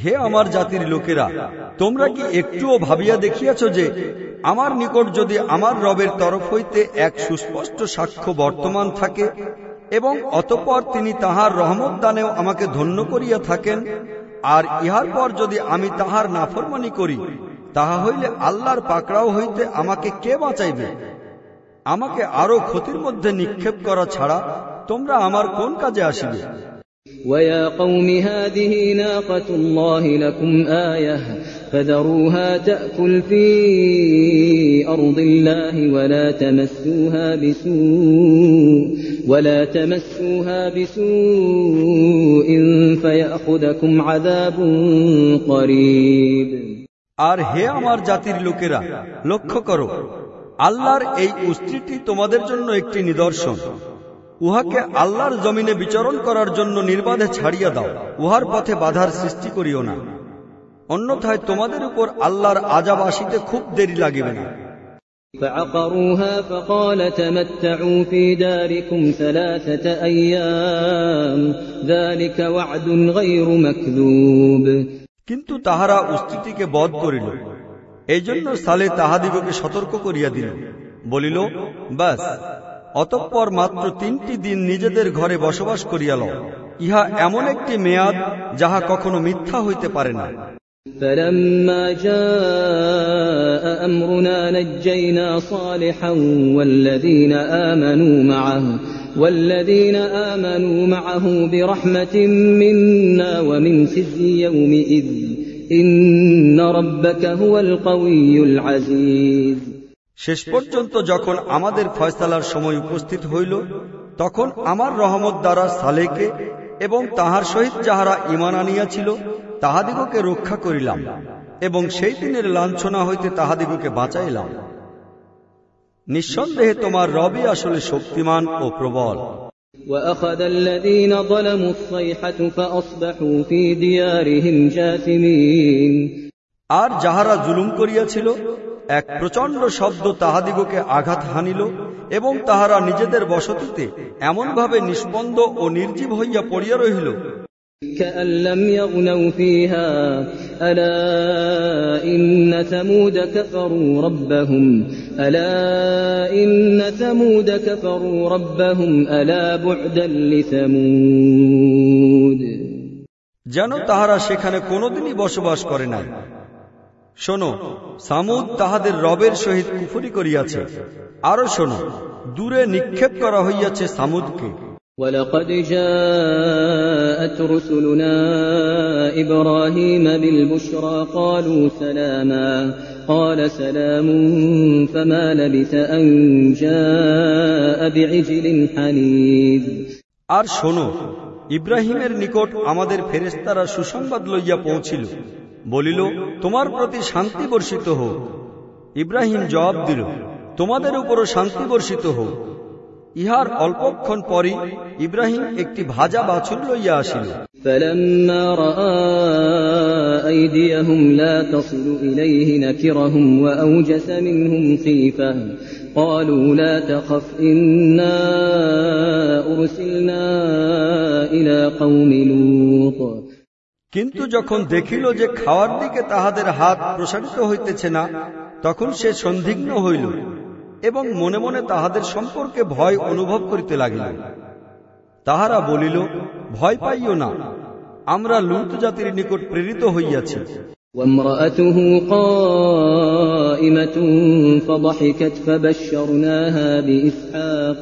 হে আমার জাতির লোকেরা, তোমরা কি একটুও ভাবিয়া দেখিয়াছ যে আমার নিকট যদি আমার রবের তরফ হইতে এক সুস্পষ্ট সাক্ষ্য বর্তমান থাকে এবং অতঃপর তিনি তাহার রহমত দানেও আমাকে ধন্য করিয়া থাকেন, আর ইহার পর যদি আমি তাহার নাফরমানি করি, তাহা হইলে আল্লাহর পাকড়াও হইতে আমাকে কে বাঁচাইবে? আমাকে আরও ক্ষতির মধ্যে নিক্ষেপ করা ছাড়া তোমরা আমার কোন কাজে আসিবে? ويا قوم هذه ناقة الله لكم آية فذروها تأكل في أرض الله ولا تمسوها بسوء ولا تمسوها بسوء فيأخذكم عذاب قريب আর হে আমার জাতির লোকেরা লক্ষ্য করো আল্লাহর এই উস্ত্রিটি তোমাদের জন্য একটি নিদর্শন উহাকে আল্লাহর জমিনে বিচরণ করার জন্য নির্বাধে ছাড়িয়া দাও উহার পথে বাধার সৃষ্টি করিও না অন্যথায় তোমাদের উপর আল্লাহর আজাব আসিতে খুব দেরি লাগিবে না فعقروها فقال تمتعوا في داركم ثلاثة أيام ذلك وعد غير مكذوب কিন্তু তাহারা উস্তিটিকে বধ করিল এই জন্য সালে তাহাদিগকে সতর্ক করিয়া দিল বলিল বাস অতঃপর মাত্র তিনটি দিন নিজেদের ঘরে বসবাস করিয়া লও ইহা এমন একটি মেয়াদ যাহা কখনো মিথ্যা হইতে পারে না فلما جاء أمرنا نجينا صالحا والذين آمنوا معه والذين آمنوا معه برحمة منا ومن خزي يومئذ إن ربك هو القوي العزيز শেষ পর্যন্ত যখন আমাদের ফয়সালার সময় উপস্থিত হইল তখন আমার রহমত দ্বারা সালেকে এবং তাহার সহিত যাহারা ইমান আনিয়াছিল তাহাদিগকে রক্ষা করিলাম এবং সেই দিনের লাঞ্ছনা হইতে তাহাদিগকে বাঁচাইলাম নিঃসন্দেহে তোমার রবি আসলে শক্তিমান ও প্রবল وأخذ الذين ظلموا الصيحة فأصبحوا في ديارهم جاثمين আর যাহারা জুলুম করিয়াছিল এক প্রচণ্ড শব্দ তাহাদিগকে আঘাত হানিল এবং তাহারা নিজেদের বসতিতে এমনভাবে নিষ্পন্দ ও নির্জীব হইয়া পড়িয়া রহিল। যেন তাহারা সেখানে কোনোদিনই বসবাস করে নাই। শোনো সামুদ তাহাদের রবের সহিত কুফরি করিয়াছে আরো শোনো দূরে নিক্ষেপ করা হইয়াছে সামুদকে ولقد جاءت رسلنا إبراهيم بالبشرى قالوا سلاما قال سلام فما لبث أن جاء بعجل حنيذ আর শোনো ইব্রাহিমের নিকট আমাদের ফেরেস্তারা সুসংবাদ লইয়া পৌঁছিল বলিল তোমার প্রতি শান্তি বর্ষিত হোক ইব্রাহিম জবাব দিল তোমাদের উপরও শান্তি বর্ষিত হোক ইহার অল্পক্ষণ পরই ইব্রাহিম একটি ভাজা বাছুর লইয়া আসিল فلما رأى أيديهم لا تصل إليه نكرهم وأوجس منهم خيفة قالوا لا تخف إنا أرسلنا إلى قوم لوط কিন্তু যখন দেখিল যে খাওয়ার দিকে তাহাদের হাত প্রসারিত হইতেছে না তখন সে সন্দিগ্ন হইল এবং মনে মনে তাহাদের সম্পর্কে ভয় অনুভব করিতে লাগিল তাহারা বলিল ভয় পাইও না আমরা লুত জাতির নিকট প্রেরিত হইয়াছি وامرأته قائمة فضحكت فبشرناها بإسحاق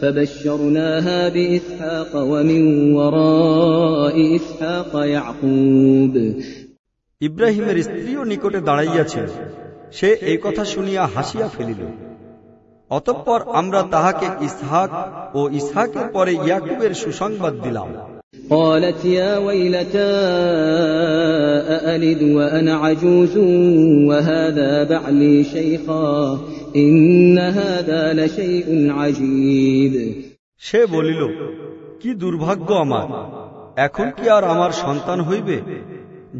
فبشرناها بإسحاق ومن وراء إسحاق يعقوب ইব্রাহিমের স্ত্রীও নিকটে দাঁড়াইয়াছিল সে এই কথা শুনিয়া হাসিয়া ফেলিল অতঃপর আমরা তাহাকে ইসহাক ও ইসহাকের পরে ইয়াকুবের সুসংবাদ দিলাম قالت يا ويلتى أألد وأنا عجوز وهذا بعلي شيخا إن هذا لشيء عجيب সে বলিল কি দুর্ভাগ্য আমার এখন কি আর আমার সন্তান হইবে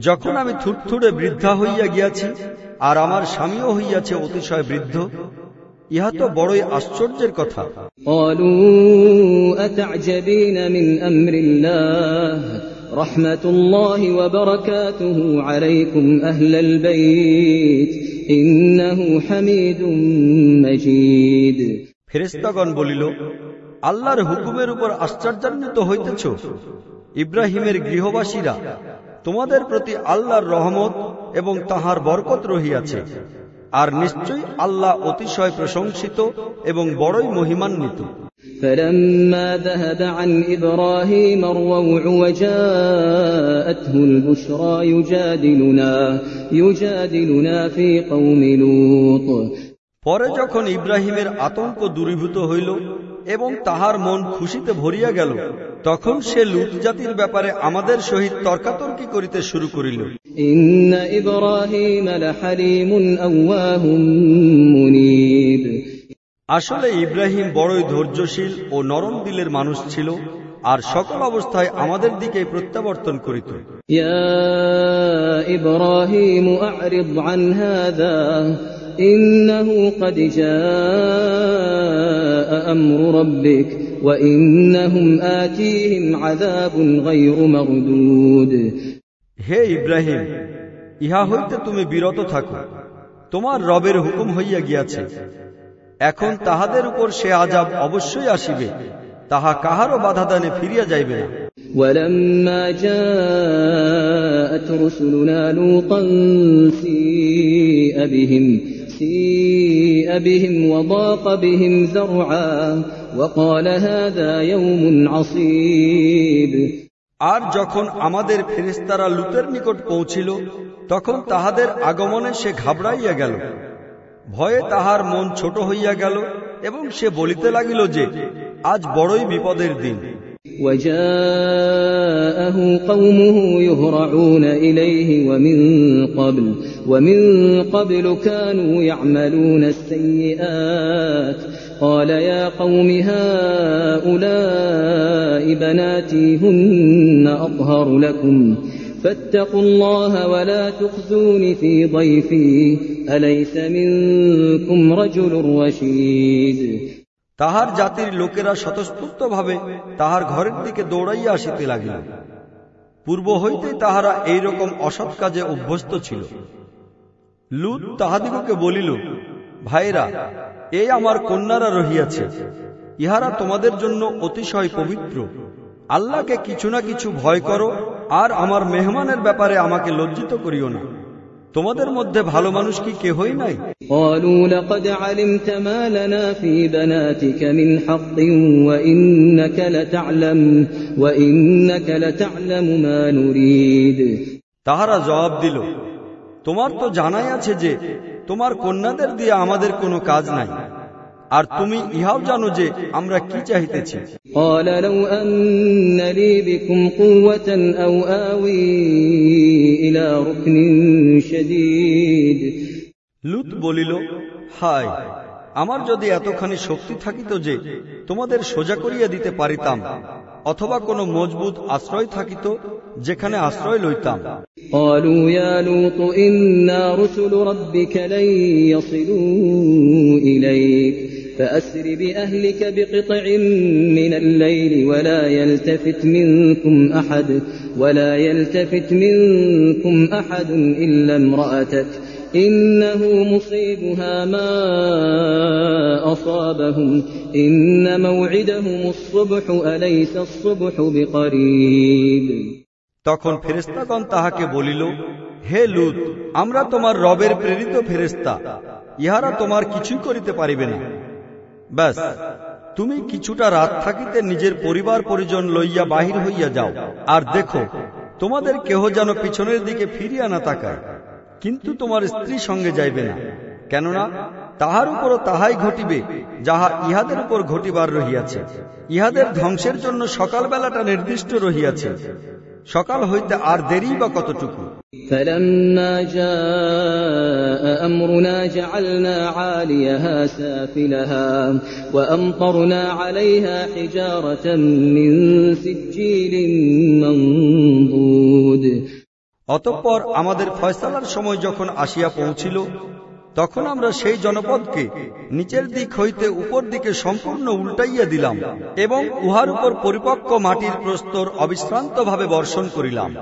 যখন আমি থুরথুরে বৃদ্ধা হইয়া গিয়াছি আর আমার স্বামীও হইয়াছে অতিশয় বৃদ্ধ ইহা তো বড়ই আশ্চর্যের কথা قالوا أتعجبين من أمر الله رحمة الله وبركاته عليكم أهل البيت إنه حميد مجيد ফেরেস্তাগণ বলিল, আল্লাহর হুকুমের উপর আশ্চর্যান্বিত হইতেছ। ইব্রাহিমের গৃহবাসীরা, তোমাদের প্রতি আল্লাহর রহমত এবং তাহার বরকত রহিয়াছে, আর নিশ্চয়ই আল্লাহ অতিশয় প্রশংসিত এবং বড়ই মহিমান্বিত। فلما ذهب عن إبراهيم الروع وجاءته البشرى يجادلنا يجادلنا في قوم لوط পরে যখন ইব্রাহিমের আতঙ্ক দূরীভূত হইল এবং তাহার মন খুশিতে ভরিয়া গেল তখন সে লুত জাতির ব্যাপারে আমাদের সহিত তর্কাতর্কি করিতে শুরু করিল إن আসলে ইব্রাহিম বড়ই ধৈর্যশীল ও নরম দিলের মানুষ ছিল আর সকল অবস্থায় আমাদের দিকে প্রত্যাবর্তন করিত يا إبراهيم أعرض عن هذا إنه قد جاء أمر ربك وإنهم آتيهم عذاب غير مردود হে ইব্রাহিম ইহা হইতে তুমি বিরত থাকো তোমার রবের হুকুম হইয়া গিয়াছে এখন তাহাদের উপর সে আজাব অবশ্যই আসিবে তাহা কাহারও বাধাদানে ফিরিয়া যাইবে না ولما جاءت رسلنا لوطا سيء بهم سيء بهم وضاق بهم ذرعا وقال هذا يوم عصيب আর যখন আমাদের ফেরেস্তারা লুতের নিকট পৌঁছিল তখন তাহাদের আগমনে সে ঘাবড়াইয়া গেল ভয়ে তাহার মন ছোট হইয়া গেল এবং সে বলিতে লাগিল যে আজ বড়ই বিপদের দিন وجاءه قومه يهرعون إليه ومن قبل ومن قبل كانوا يعملون السيئات قال يا قوم هؤلاء بناتي هن أطهر لكم فاتقوا الله ولا تخزون في ضيفي أليس منكم رجل رشيد তাহার জাতির লোকেরা স্বতঃস্ফূর্তভাবে তাহার ঘরের দিকে দৌড়াইয়া আসিতে লাগিল পূর্ব হইতে তাহারা এই রকম অসৎ কাজে অভ্যস্ত ছিল লুত তাহাদিগকে বলিল ভাইরা এই আমার কন্যারা রহিয়াছে ইহারা তোমাদের জন্য অতিশয় পবিত্র আল্লাহকে কিছু না কিছু ভয় করো আর আমার মেহমানের ব্যাপারে আমাকে লজ্জিত করিও না তোমাদের মধ্যে ভালো মানুষ কি কেহই নাই? তাহারা জবাব দিল তোমার তো জানাই আছে যে তোমার কন্যাদের দিয়ে আমাদের কোনো কাজ নাই। আর তুমি ইহাও জানো যে আমরা কি চাহিতেছি। লুত বলিল হায় আমার যদি এতখানি শক্তি থাকিত যে তোমাদের সোজা করিয়া দিতে পারিতাম অথবা কোনো মজবুত আশ্রয় থাকিত যেখানে আশ্রয় লইতাম। ইন্না يا لوط إنا رسل ربك لن يصلوا إليك فأسر بأهلك بقطع من الليل ولا يلتفت منكم أحد ولا يلتفت منكم أحد إلا امرأتك إنه مصيبها ما أصابهم إن موعدهم الصبح أليس الصبح بقريب তখন ফেরেস্তাগণ তাহাকে বলিল হে লুত আমরা তোমার রবের প্রেরিত ফেরেস্তা ইহারা তোমার কিছুই করিতে পারিবে না ব্যাস। তুমি কিছুটা রাত থাকিতে নিজের পরিবার পরিজন লইয়া বাহির হইয়া যাও। আর দেখো, তোমাদের কেহ যেন পিছনের দিকে ফিরিয়া না তাকায়। কিন্তু তোমার স্ত্রী সঙ্গে যাইবে না। কেননা, তাহার উপরও তাহাই ঘটিবে, যাহা ইহাদের উপর ঘটিবার রহিয়াছে। ইহাদের ধ্বংসের জন্য সকালবেলাটা নির্দিষ্ট রহিয়াছে। সকাল হইতে আর দেরি বা কতটুকু فلما جاء أمرنا جعلنا عاليها سافلها وأمطرنا عليها حجارة من سجيل منضود অতঃপর আমাদের ফয়সালার সময় যখন আসিয়া পৌঁছিল তখন আমরা সেই জনপদকে নিচের দিক হইতে উপর দিকে সম্পূর্ণ উল্টাইয়া দিলাম এবং উহার উপর পরিপক্ক মাটির প্রস্তর অবিশ্রান্তভাবে বর্ষণ করিলাম।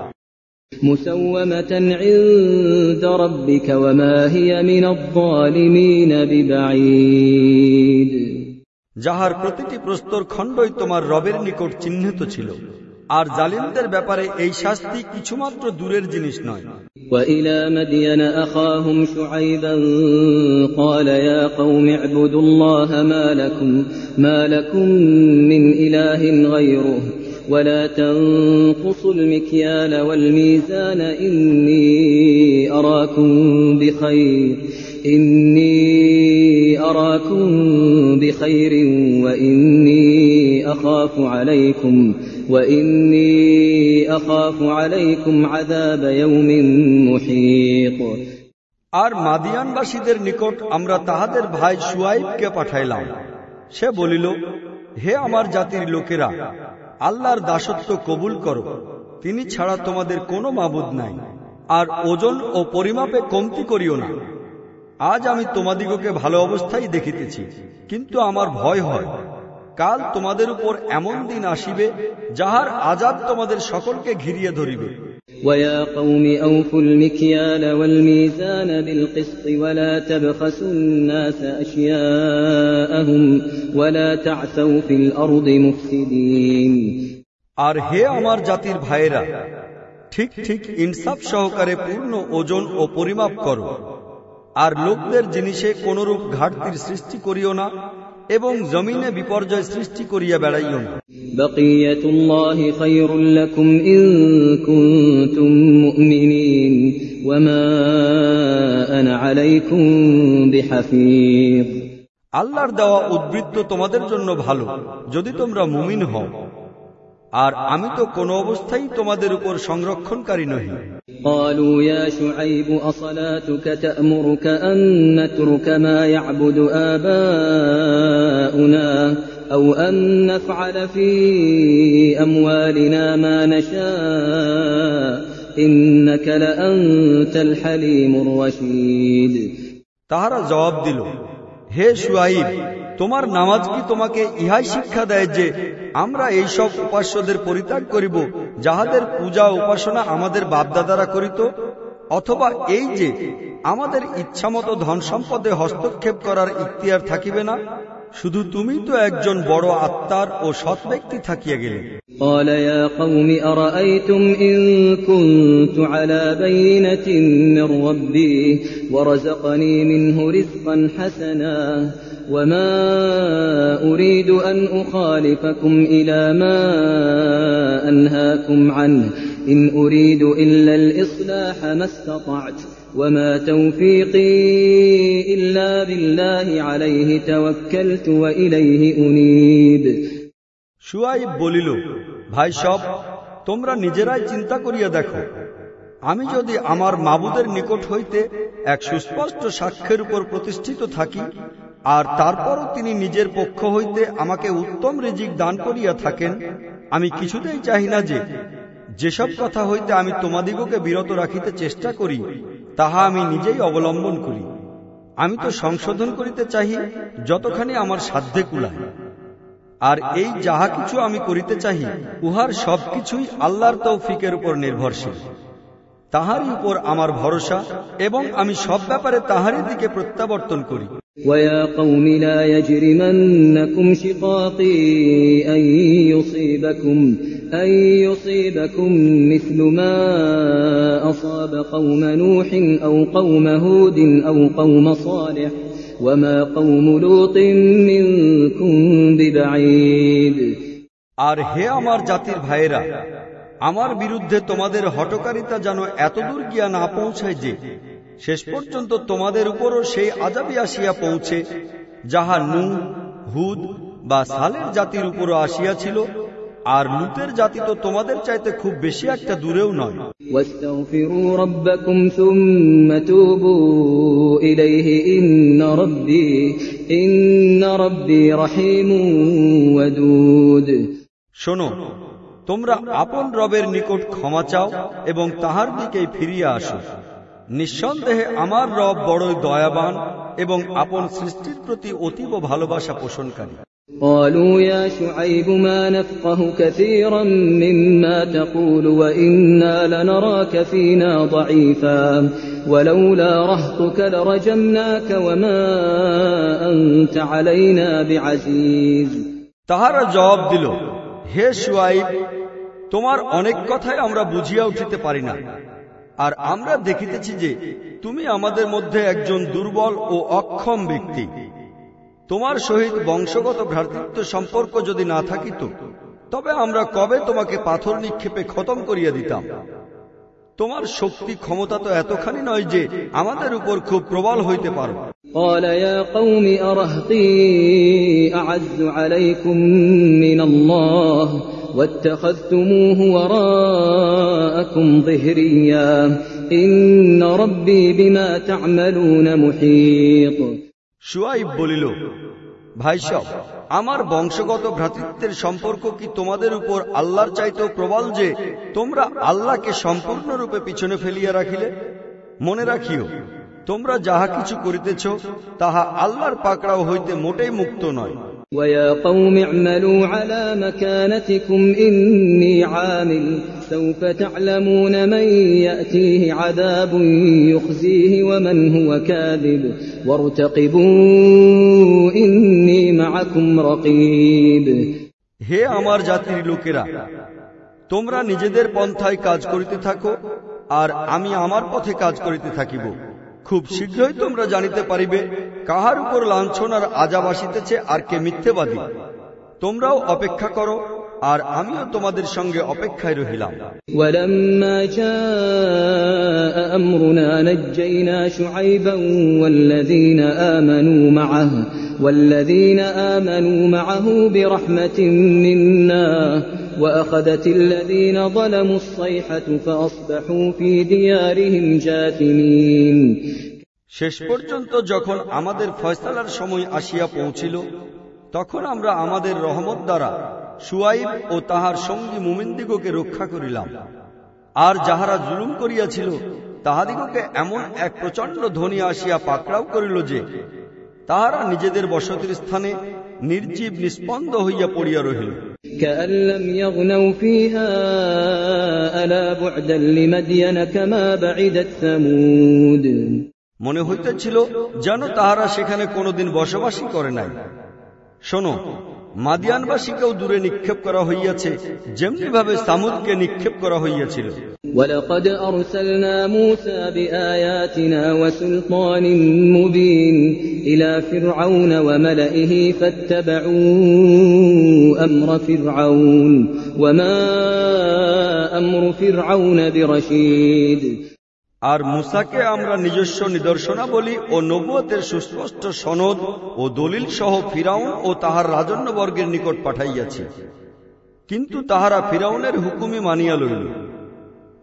যাহার প্রতিটি প্রস্তর খণ্ডই তোমার রবের নিকট চিহ্নিত ছিল। আর জালিমদের ব্যাপারে এই শাস্তি কিছুমাত্র দূরের জিনিস নয় وإلى مدين أخاهم شعيبا قال يا قوم اعبدوا الله ما لكم ما لكم من إله غيره ولا تنقصوا المكيال والميزان إني أراكم بخير إني أراكم بخير وإني أخاف عليكم আর মাদিয়ানবাসীদের নিকট আমরা তাহাদের ভাই সুয়াইবকে পাঠাইলাম। সে বলিল, হে আমার জাতির লোকেরা, আল্লাহর দাসত্ব কবুল করো। তিনি ছাড়া তোমাদের কোনো মাবুদ নাই। আর ওজন ও পরিমাপে কমতি করিও না। আজ আমি তোমাদিগকে ভালো অবস্থায় দেখিতেছি, কিন্তু আমার ভয় হয়। কাল তোমাদের উপর এমন দিন আসিবে যাহার আজাদ তোমাদের সকলকে ঘিরিয়ে ধরিবে ويا قوم أوفوا المكيال والميزان بالقسط ولا تبخسوا الناس أشياءهم ولا تعثوا في الأرض مفسدين আর হে আমার জাতির ভাইয়েরা ঠিক ঠিক ইনসাফ সহকারে পূর্ণ ওজন ও পরিমাপ করো আর লোকদের জিনিসে কোনরূপ ঘাটতির সৃষ্টি করিও না এবং জমিনে বিপর্যয় সৃষ্টি করিয়া বেড়াইও আল্লাহর দেওয়া উদ্বৃত্ত তোমাদের জন্য ভালো যদি তোমরা মুমিন হও। আর আমি তো কোনো অবস্থায় তোমাদের উপর সংরক্ষণকারী নহি قالوا يا شعيب أصلاتك تأمرك أن نترك ما يعبد آباؤنا أو أن نفعل في أموالنا ما نشاء إنك لأنت الحليم الرشيد তাহারা জবাব দিল হে সুয়াইব তোমার নামাজ কি তোমাকে ইহাই শিক্ষা দেয় যে আমরা এই সব উপাস্যদের পরিত্যাগ করিব যাহাদের পূজা উপাসনা আমাদের বাপদাদারা করিত অথবা এই যে আমাদের ইচ্ছামতো ধন সম্পদে হস্তক্ষেপ করার ইখতিয়ার থাকিবে না শুধু তুমি তো একজন বড় আত্মার ও সৎ ব্যক্তি থাকিয়া গেলে قال يا قوم أرأيتم إن كنت على بينة من ربي ورزقني منه رزقا حسنا وما أريد أن أخالفكم إلى ما أنهاكم عنه إن أريد إلا الإصلاح ما استطعت وما توفيقي إلا بالله عليه توكلت وإليه أنيب সুয়াইব বলিল ভাই সব তোমরা নিজেরাই চিন্তা করিয়া দেখো আমি যদি আমার মাবুদের নিকট হইতে এক সুস্পষ্ট সাক্ষ্যের উপর প্রতিষ্ঠিত থাকি আর তারপরও তিনি নিজের পক্ষ হইতে আমাকে উত্তম রিজিক দান করিয়া থাকেন। আমি কিছুতেই চাহি না যে, যেসব কথা হইতে আমি তোমাদিগকে বিরত রাখিতে চেষ্টা করি, তাহা আমি নিজেই অবলম্বন করি। আমি তো সংশোধন করিতে চাহি, যতখানি আমার সাধ্যে কুলায়। আর এই যাহা কিছু আমি করিতে চাহি, উহার সবকিছুই আল্লাহর তৌফিকের উপর নির্ভরশীল। তাহারই উপর আমার ভরসা, এবং আমি সব ব্যাপারে তাহারই দিকে প্রত্যাবর্তন করি। ويا قوم لا يجرمنكم شقاقي أن يصيبكم أن يصيبكم مثل ما أصاب قوم نوح أو قوم هود أو قوم صالح وما قوم لوط منكم ببعيد আর হে আমার জাতির ভাইয়েরা আমার বিরুদ্ধে তোমাদের হটকারিতা যেন এতদূর গিয়া না পৌঁছায় যে শেষ পর্যন্ত তোমাদের উপরও সেই আজাবি আসিয়া পৌঁছে যাহা নু হুদ বা সালের জাতির উপরও আসিয়াছিল আর লুতের জাতি তো তোমাদের চাইতে খুব বেশি একটা দূরেও নয়। শোনো তোমরা আপন রবের নিকট ক্ষমা চাও এবং তাহার দিকেই ফিরিয়া আসো। নিঃসন্দেহে আমার রব বড়ই দয়াবান এবং আপন সৃষ্টির প্রতি অতীব ভালোবাসা পোষণকারী قالوا يا شعيب ما نفقه كثيرا مما تقول وإنا لنراك فينا ضعيفا ولولا رهطك لرجمناك وما أنت علينا بعزيز তাহারা জবাব দিল হে সুয়াইব তোমার অনেক কথাই আমরা বুঝিয়া উঠিতে পারি না আর আমরা দেখিতেছি যে তুমি আমাদের মধ্যে একজন দুর্বল ও অক্ষম ব্যক্তি তোমার সহিত বংশগত ভ্রাতৃত্ব সম্পর্ক যদি না থাকিত তবে আমরা কবে তোমাকে পাথর নিক্ষেপে খতম করিয়া দিতাম তোমার শক্তি ক্ষমতা তো এতখানি নয় যে আমাদের উপর খুব প্রবল হইতে পারো قال يا قوم أرهطي أعز عليكم من الله واتخذتموه وراءكم ظهريا إن ربي بما تعملون محيط সুয়াইব বলিল ভাই সব আমার বংশগত ভ্রাতৃত্বের সম্পর্ক কি তোমাদের উপর আল্লাহর চাইতেও প্রবল যে তোমরা আল্লাহকে সম্পূর্ণরূপে পিছনে ফেলিয়া রাখিলে মনে রাখিও তোমরা যাহা কিছু করিতেছ তাহা আল্লাহর পাকড়াও হইতে মোটেই মুক্ত নয় ويا قوم اعملوا على مكانتكم إني عامل سوف تعلمون من يأتيه عذاب يخزيه ومن هو كاذب وارتقبوا إني معكم رقيب হে আমার জাতির লোকেরা তোমরা নিজেদের পন্থায় কাজ করিতে থাকো আর আমি আমার পথে কাজ করিতে থাকিব খুব শীঘ্রই তোমরা জানিতে পারিবে কাহার উপর লাঞ্ছনার আজাব আসিতেছে আর কে মিথ্যেবাদী তোমরাও অপেক্ষা করো আর আমিও তোমাদের সঙ্গে অপেক্ষায় রহিলাম ولما جاء أمرنا نجينا شعيبا والذين آمنوا معه والذين آمنوا معه برحمة منا وأخذت الذين ظلموا الصيحة فأصبحوا في ديارهم جاثمين শেষ পর্যন্ত যখন আমাদের ফয়সালার সময় আসিয়া পৌঁছিল তখন আমরা আমাদের রহমত দ্বারা সুয়াইব ও তাহার সঙ্গী মুমিন্দিগকে রক্ষা করিলাম আর যাহারা জুলুম করিয়াছিল তাহাদিগকে এমন এক প্রচণ্ড ধ্বনি আসিয়া পাকড়াও করিল যে তাহারা নিজেদের বসতির স্থানে নির্জীব নিস্পন্দ হইয়া পড়িয়া রহিল كأن لم يغنوا فيها ألا بعدا لمدين كما بعدت ثمود মনে হইতেছিল যেন তাহারা সেখানে কোনোদিন বসবাসই করে নাই শোনো মাদিয়ানবাসীকেও দূরে নিক্ষেপ করা হইয়াছে যেমনি ভাবে সামুদকে নিক্ষেপ করা হইয়াছিল ولقد أرسلنا موسى بآياتنا وسلطان مبين إلى فرعون وملئه فاتبعوا أمر فرعون وما أمر فرعون برشيد আর মুসাকে আমরা নিজস্ব নিদর্শনাবলী ও নবুয়তের সুস্পষ্ট সনদ ও দলিল সহ ফিরাউন ও তাহার রাজন্যবর্গের নিকট পাঠাইয়াছি কিন্তু তাহারা ফিরাউনের হুকুমই মানিয়া লইল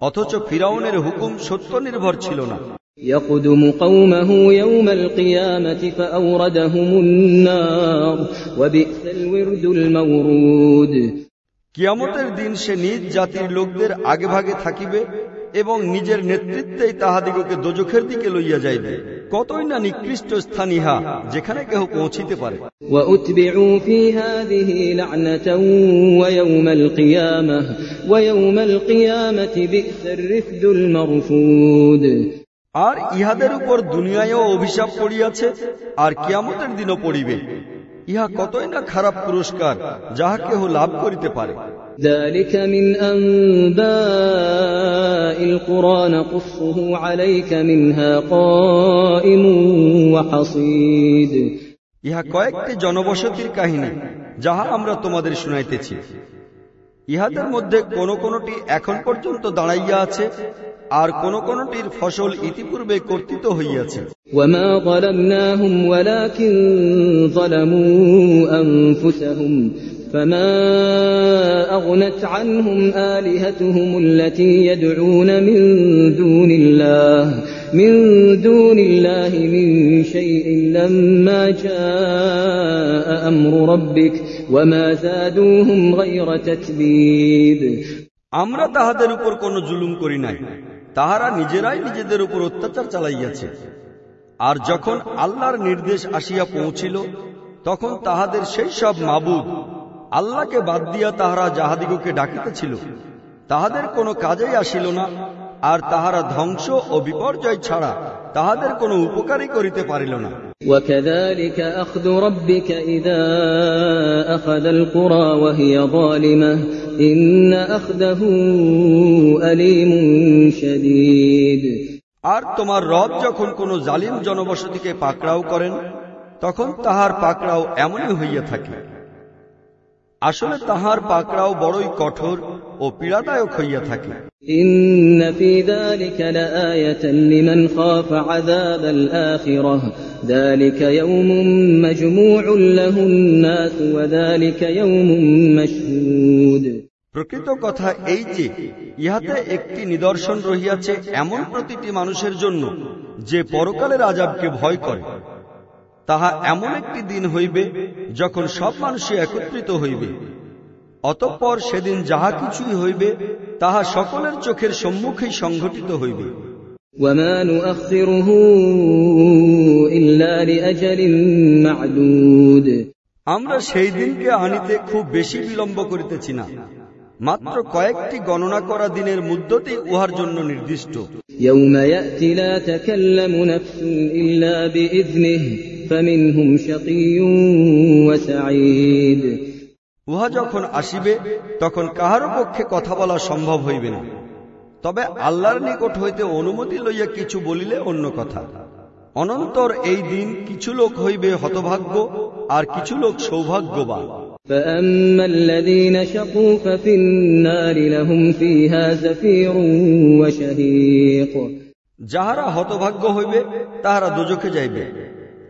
অথচ ফিরাউনের হুকুম সত্য নির্ভর ছিল না يقدم قومه يوم القيامة فأوردهم النار وبئس الورد المورود কিয়ামতের দিন সে নিজ জাতির লোকদের আগে ভাগে থাকিবে এবং নিজের নেতৃত্বেই তাহাদিগকে দোজখের দিকে লইয়া যাইবে। কতই না নিকৃষ্ট স্থান ইহা যেখানে কেহ পৌঁছিতে পারে। আর ইহাদের উপর দুনিয়ায়ও অভিশাপ পড়িয়াছে আর কিয়ামতের দিনও পড়িবে। ইহা কতই না খারাপ পুরস্কার যাহা কেহ লাভ করিতে পারে ذلك من أنباء القرى نقصه عليك منها قائم وحصيد ইহা কয়েকটি জনবসতির কাহিনী যাহা আমরা তোমাদের শুনাইতেছি ইহাদের মধ্যে কোন কোনটি এখন পর্যন্ত দাঁড়াইয়া আছে আর কোন কোনটির ফসল ইতিপূর্বে কর্তৃত হইয়াছে وما ظلمناهم ولكن ظلموا أنفسهم فما أغنت عنهم آلهتهم التي يدعون من دون الله من دون الله من شيء لما جاء أمر ربك وما زادوهم غير تتبيب আমরা তাহাদের উপর কোনো জুলুম করি নাই তাহারা নিজেরাই নিজেদের উপর অত্যাচার চালাইয়াছে। আর যখন আল্লাহর নির্দেশ আসিয়া পৌঁছিল, তখন তাহাদের সেই সব মাবুদ আল্লাহকে বাদ দিয়া তাহারা যাহাদিগকে ডাকিতেছিল, তাহাদের কোনো কাজেই আসিল না, আর তাহারা ধ্বংস ও বিপর্যয় ছাড়া তাহাদের কোনো উপকারই করিতে পারিল না। وكذلك أخذ ربك إذا أخذ القرى وهي ظالمة إن أخذه أليم شديد আর তোমার রব যখন কোন জালিম জনবসতিকে পাকড়াও করেন তখন তাহার পাকড়াও এমনই হইয়া থাকে আসলে তাহার পাকড়াও বড়ই কঠোর ও পীড়াদায়ক হইয়া থাকে। প্রকৃত কথা এই যে ইহাতে একটি নিদর্শন রহিয়াছে এমন প্রতিটি মানুষের জন্য যে পরকালের আজাবকে ভয় করে। তাহা এমন একটি দিন হইবে যখন সব মানুষই একত্রিত হইবে। অতঃপর সেদিন যাহা কিছুই হইবে তাহা সকলের চোখের সম্মুখেই সংঘটিত হইবে। আমরা সেই দিনকে আনিতে খুব বেশি বিলম্ব করিতেছি না। মাত্র কয়েকটি গণনা করা দিনের মুদ্রতে উহার জন্য নির্দিষ্ট। ইল্লা উহা যখন আসিবে তখন কাহারও পক্ষে কথা বলা সম্ভব হইবে না তবে আল্লাহর নিকট হইতে অনুমতি লইয়া কিছু বলিলে অন্য কথা অনন্তর এই দিন কিছু লোক হইবে হতভাগ্য আর কিছু লোক সৌভাগ্যবান فأما الذين شقوا ففي النار لهم فيها زفير وشهيق যাহারা হতভাগ্য হইবে তাহারা দোজখে যাইবে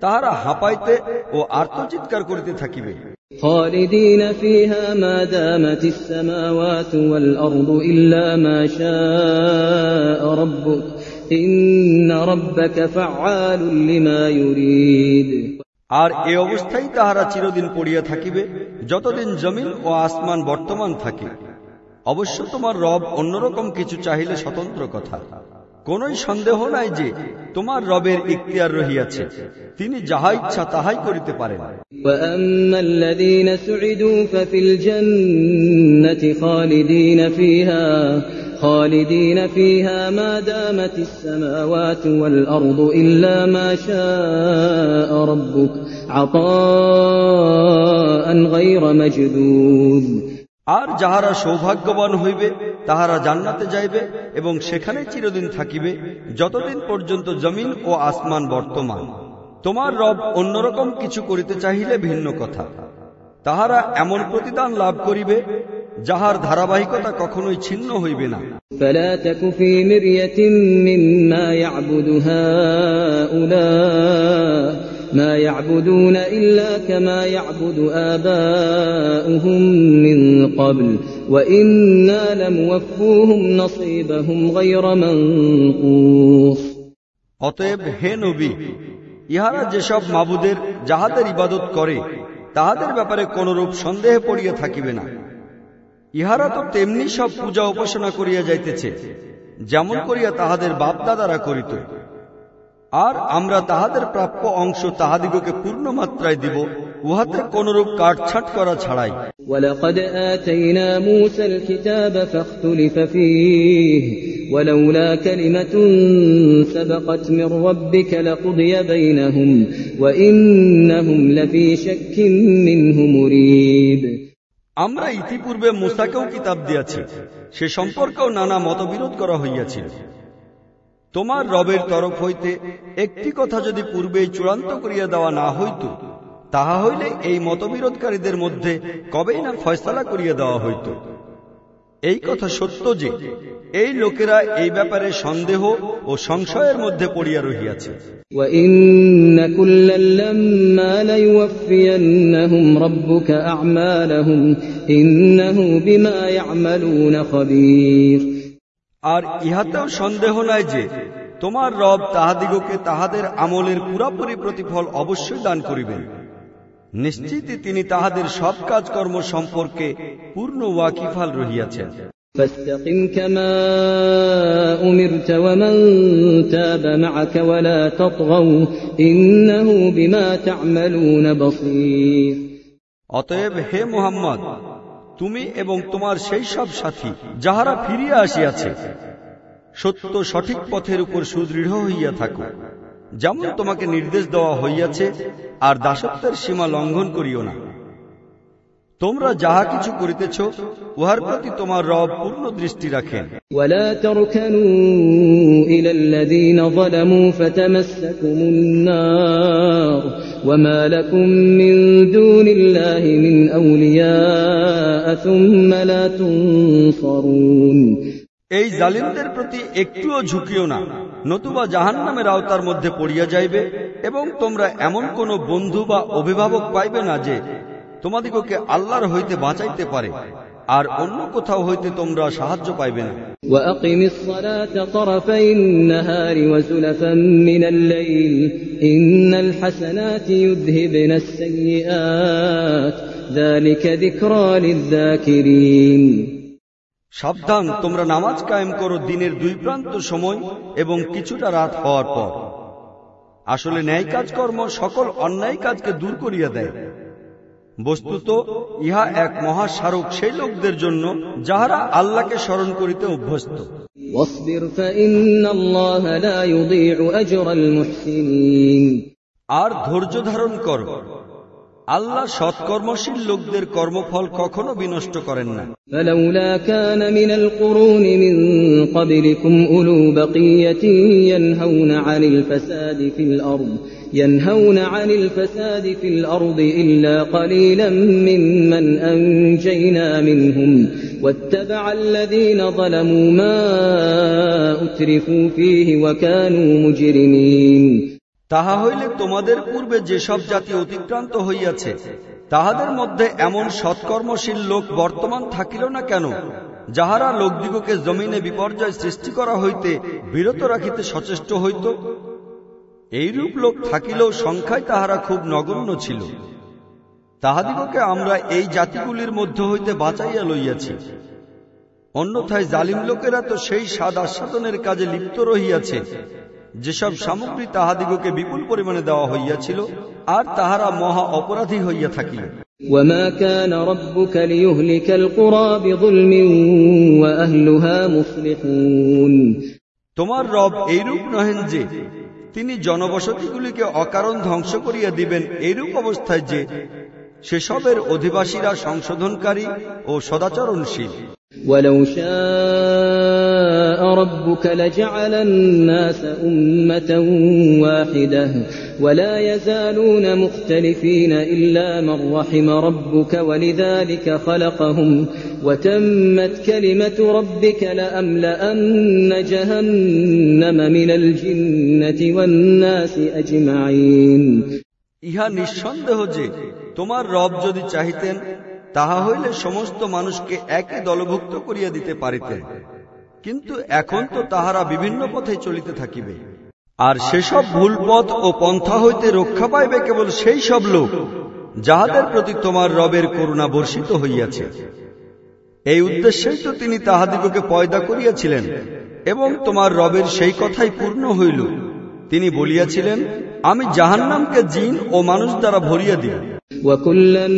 তাহারা হাঁপাইতে ও আর্তচিৎকার করিতে থাকিবে خالدين فيها ما دامت السماوات والأرض إلا ما شاء ربك إن ربك فعال لما يريد আর এ অবস্থায় তাহারা চিরদিন পড়িয়া থাকিবে যতদিন জমিন ও আসমান বর্তমান থাকে অবশ্য তোমার রব অন্যরকম কিছু চাহিলে স্বতন্ত্র কথা কোনই সন্দেহ নাই যে তোমার রবের ইখতিয়ার রহিয়াছে তিনি যাহা ইচ্ছা তাহাই করিতে পারেন وأما الذين سعدوا ففي الجنة خالدين فيها خالدين فيها ما دامت السماوات والأرض إلا ما شاء ربك عطاء غير مجدود আর যাহারা সৌভাগ্যবান হইবে তাহারা জান্নাতে যাইবে এবং সেখানে চিরদিন থাকিবে, যতদিন পর্যন্ত জমিন ও আসমান বর্তমান। তোমার রব অন্যরকম কিছু করিতে চাহিলে ভিন্ন কথা। তাহারা এমন প্রতিদান লাভ করিবে, যাহার ধারাবাহিকতা কখনোই ছিন্ন হইবে না। ফলা تك في مرية مما يعبد هؤلاء ما يعبدون إلا كما يعبد آباؤهم من قبل وإنا لموفوهم نصيبهم غير منقوص অতএব হে নবী ইহারা যেসব মাবুদের যাহাদের ইবাদত করে তাহাদের ব্যাপারে কোনরূপ সন্দেহে পড়িয়া থাকিবে না ইহারা তো তেমনি সব পূজা উপাসনা করিয়া যাইতেছে যেমন করিয়া তাহাদের বাপদাদারা করিত আর আমরা তাহাদের প্রাপ্য অংশ তাহাদিগকে পূর্ণ মাত্রায় দিব উহাতে কোনরূপ কাটছাট করা ছাড়াই ولقد آتينا موسى الكتاب فاختلف فيه ولولا كلمة سبقت من ربك لقضي بينهم وإنهم لفي شك منه مريب আমরা ইতিপূর্বে মুসাকেও কিতাব দিয়াছি সে সম্পর্কেও নানা মতবিরোধ করা হইয়াছিল তোমার রবের তরফ হইতে একটি কথা যদি পূর্বেই চূড়ান্ত করিয়া দেওয়া না হইত, তাহা হইলে এই মতবিরোধকারীদের মধ্যে কবেই না ফয়সলা করিয়া দেওয়া হইত। এই কথা সত্য যে, এই লোকেরা এই ব্যাপারে সন্দেহ ও সংশয়ের মধ্যে পড়িয়া রহিয়াছে। বিমা ইয়ামালুনা খবীর আর ইহাতেও সন্দেহ নাই যে তোমার রব তাহাদিগকে তাহাদের আমলের পুরাপুরি প্রতিফল অবশ্যই দান করিবেন নিশ্চিতই তিনি তাহাদের সব কাজকর্ম সম্পর্কে পূর্ণ ওয়াকিফাল রহিয়াছেন فاستقم كما أمرت ومن تاب معك ولا تطغوا إنه بما تعملون بصير অতএব হে মুহাম্মদ তুমি এবং তোমার সেই সব সাথী, যাহারা ফিরিয়া আসিয়াছে, সত্য সঠিক পথের উপর সুদৃঢ় হইয়া থাকো। যেমন তোমাকে নির্দেশ দেওয়া হইয়াছে, আর দাসত্বের সীমা লঙ্ঘন করিও না। তোমরা যাহা কিছু করিতেছ, উহার প্রতি তোমার রব পূর্ণ দৃষ্টি রাখেন। ইলাল্লাযীনা যালামু ফাতামাসসাকুমুন নার وما لكم من دون الله من أولياء ثم لا تنصرون এই জালিমদের প্রতি একটুও ঝুঁকিও না নতুবা জাহান নামের আওতার মধ্যে পড়িয়া যাইবে এবং তোমরা এমন কোন বন্ধু বা অভিভাবক পাইবে না যে তোমাদিগকে আল্লাহর হইতে বাঁচাইতে পারে আর অন্য কোথাও হইতে তোমরা সাহায্য পাইবে না। সাবধান তোমরা নামাজ কায়েম করো দিনের দুই প্রান্ত সময় এবং কিছুটা রাত হওয়ার পর। আসলে ন্যায় কাজকর্ম সকল অন্যায় কাজকে দূর করিয়া দেয়। বস্তুত ইহা এক মহাস্মারক সেই লোকদের জন্য যাহারা আল্লাহকে স্মরণ করিতে অভ্যস্ত। আর ধৈর্য ধারণ কর। আল্লাহ সৎকর্মশীল লোকদের কর্মফল কখনো বিনষ্ট করেন না فلولا كان من القرون من قبلكم أولو بقية ينهون عن الفساد في الأرض ينهون عن الفساد في الأرض إلا قليلا ممن أنجينا منهم واتبع الذين ظلموا ما أترفوا فيه وكانوا مجرمين তাহা হইলে তোমাদের পূর্বে যেসব জাতি অতিক্রান্ত হইয়াছে, তাহাদের মধ্যে এমন সৎকর্মশীল লোক বর্তমান থাকিল না কেন, যাহারা লোকদিগকে জমিনে বিপর্যয় সৃষ্টি করা হইতে বিরত রাখিতে সচেষ্ট হইত? এইরূপ লোক থাকিলেও সংখ্যায় তাহারা খুব নগণ্য ছিল। তাহাদিগকে আমরা এই জাতিগুলির মধ্য হইতে বাঁচাইয়া লইয়াছি। অন্যথায় জালিম লোকেরা তো সেই স্বাদ আস্বাদনের কাজে লিপ্ত রহিয়াছে। যেসব সামগ্রী তাহাদিগকে বিপুল পরিমাণে দেওয়া হইয়াছিল আর তাহারা মহা অপরাধী হইয়া থাকিল وما كان ربك ليهلك القرى بظلم وأهلها مصلحون তোমার রব এইরূপ নহেন যে তিনি জনবসতিগুলিকে অকারণ ধ্বংস করিয়া দিবেন এইরূপ অবস্থায় যে সেসবের অধিবাসীরা সংশোধনকারী ও সদাচরণশীল ولو شاء ربك لجعل الناس أمة واحدة ولا يزالون مختلفين إلا من رحم ربك ولذلك خلقهم وتمت كلمة ربك لأملأن جهنم من الجنة والناس أجمعين ইহা নিঃসন্দেহ যে তোমার রব যদি চাহিতেন তাহা হইলে সমস্ত মানুষকে একই দলভুক্ত করিয়া দিতে পারিতেন কিন্তু এখন তো তাহারা বিভিন্ন পথে চলিতে থাকিবে। আর সেসব ভুল পথ ও পন্থা হইতে রক্ষা পাইবে কেবল সেই সব লোক যাহাদের প্রতি তোমার রবের করুণা বর্ষিত হইয়াছে। এই উদ্দেশ্যেই তো তিনি তাহাদিগকে পয়দা করিয়াছিলেন এবং তোমার রবের সেই কথাই পূর্ণ হইল। তিনি বলিয়াছিলেন আমি জাহান্নামকে জিন ও মানুষ দ্বারা ভরিয়া দিই। وكلا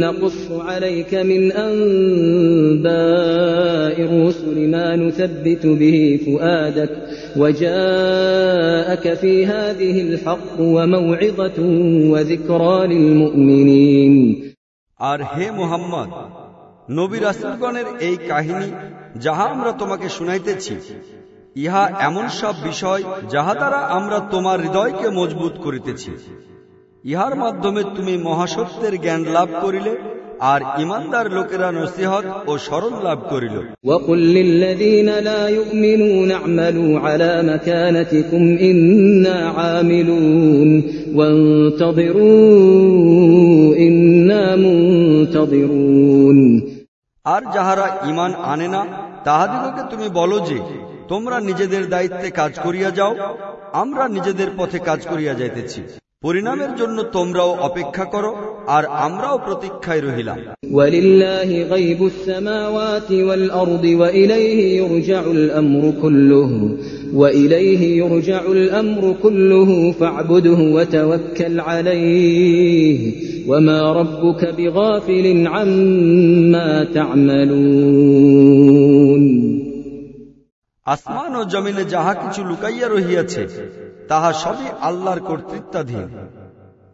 نقص عليك من أنباء الرسل ما نثبت به فؤادك وجاءك في هذه الحق وموعظة وذكرى للمؤمنين আর হে মুহাম্মদ নবী রাসুলগণের এই কাহিনী যাহা আমরা তোমাকে শুনাইতেছি ইহা এমন সব বিষয় যাহা দ্বারা আমরা তোমার হৃদয়কে মজবুত করিতেছি ইহার মাধ্যমে তুমি মহাসত্যের জ্ঞান লাভ করিলে আর ইমানদার লোকেরা নসিহত ও সরল লাভ করিল। আর যাহারা ইমান আনে না তাহাদিগকে তুমি বলো যে তোমরা নিজেদের দায়িত্বে কাজ করিয়া যাও আমরা নিজেদের পথে কাজ করিয়া যাইতেছি। পরিণামের জন্য তোমরাও অপেক্ষা করো আর আমরাও প্রতীক্ষায় রহিলাম। আসমান ও জমিনে যাহা কিছু লুকাইয়া রহিয়াছে তাহা সবই আল্লাহর কর্তৃত্বাধীন,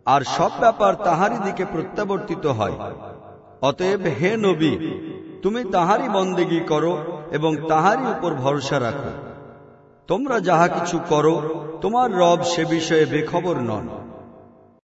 আর সব ব্যাপার তাহারই দিকে প্রত্যাবর্তিত হয়। অতএব হে নবী, তুমি তাহারই বন্দেগী করো এবং তাহারই উপর ভরসা রাখো। তোমরা যাহা কিছু করো, তোমার রব সে বিষয়ে বেখবর নন।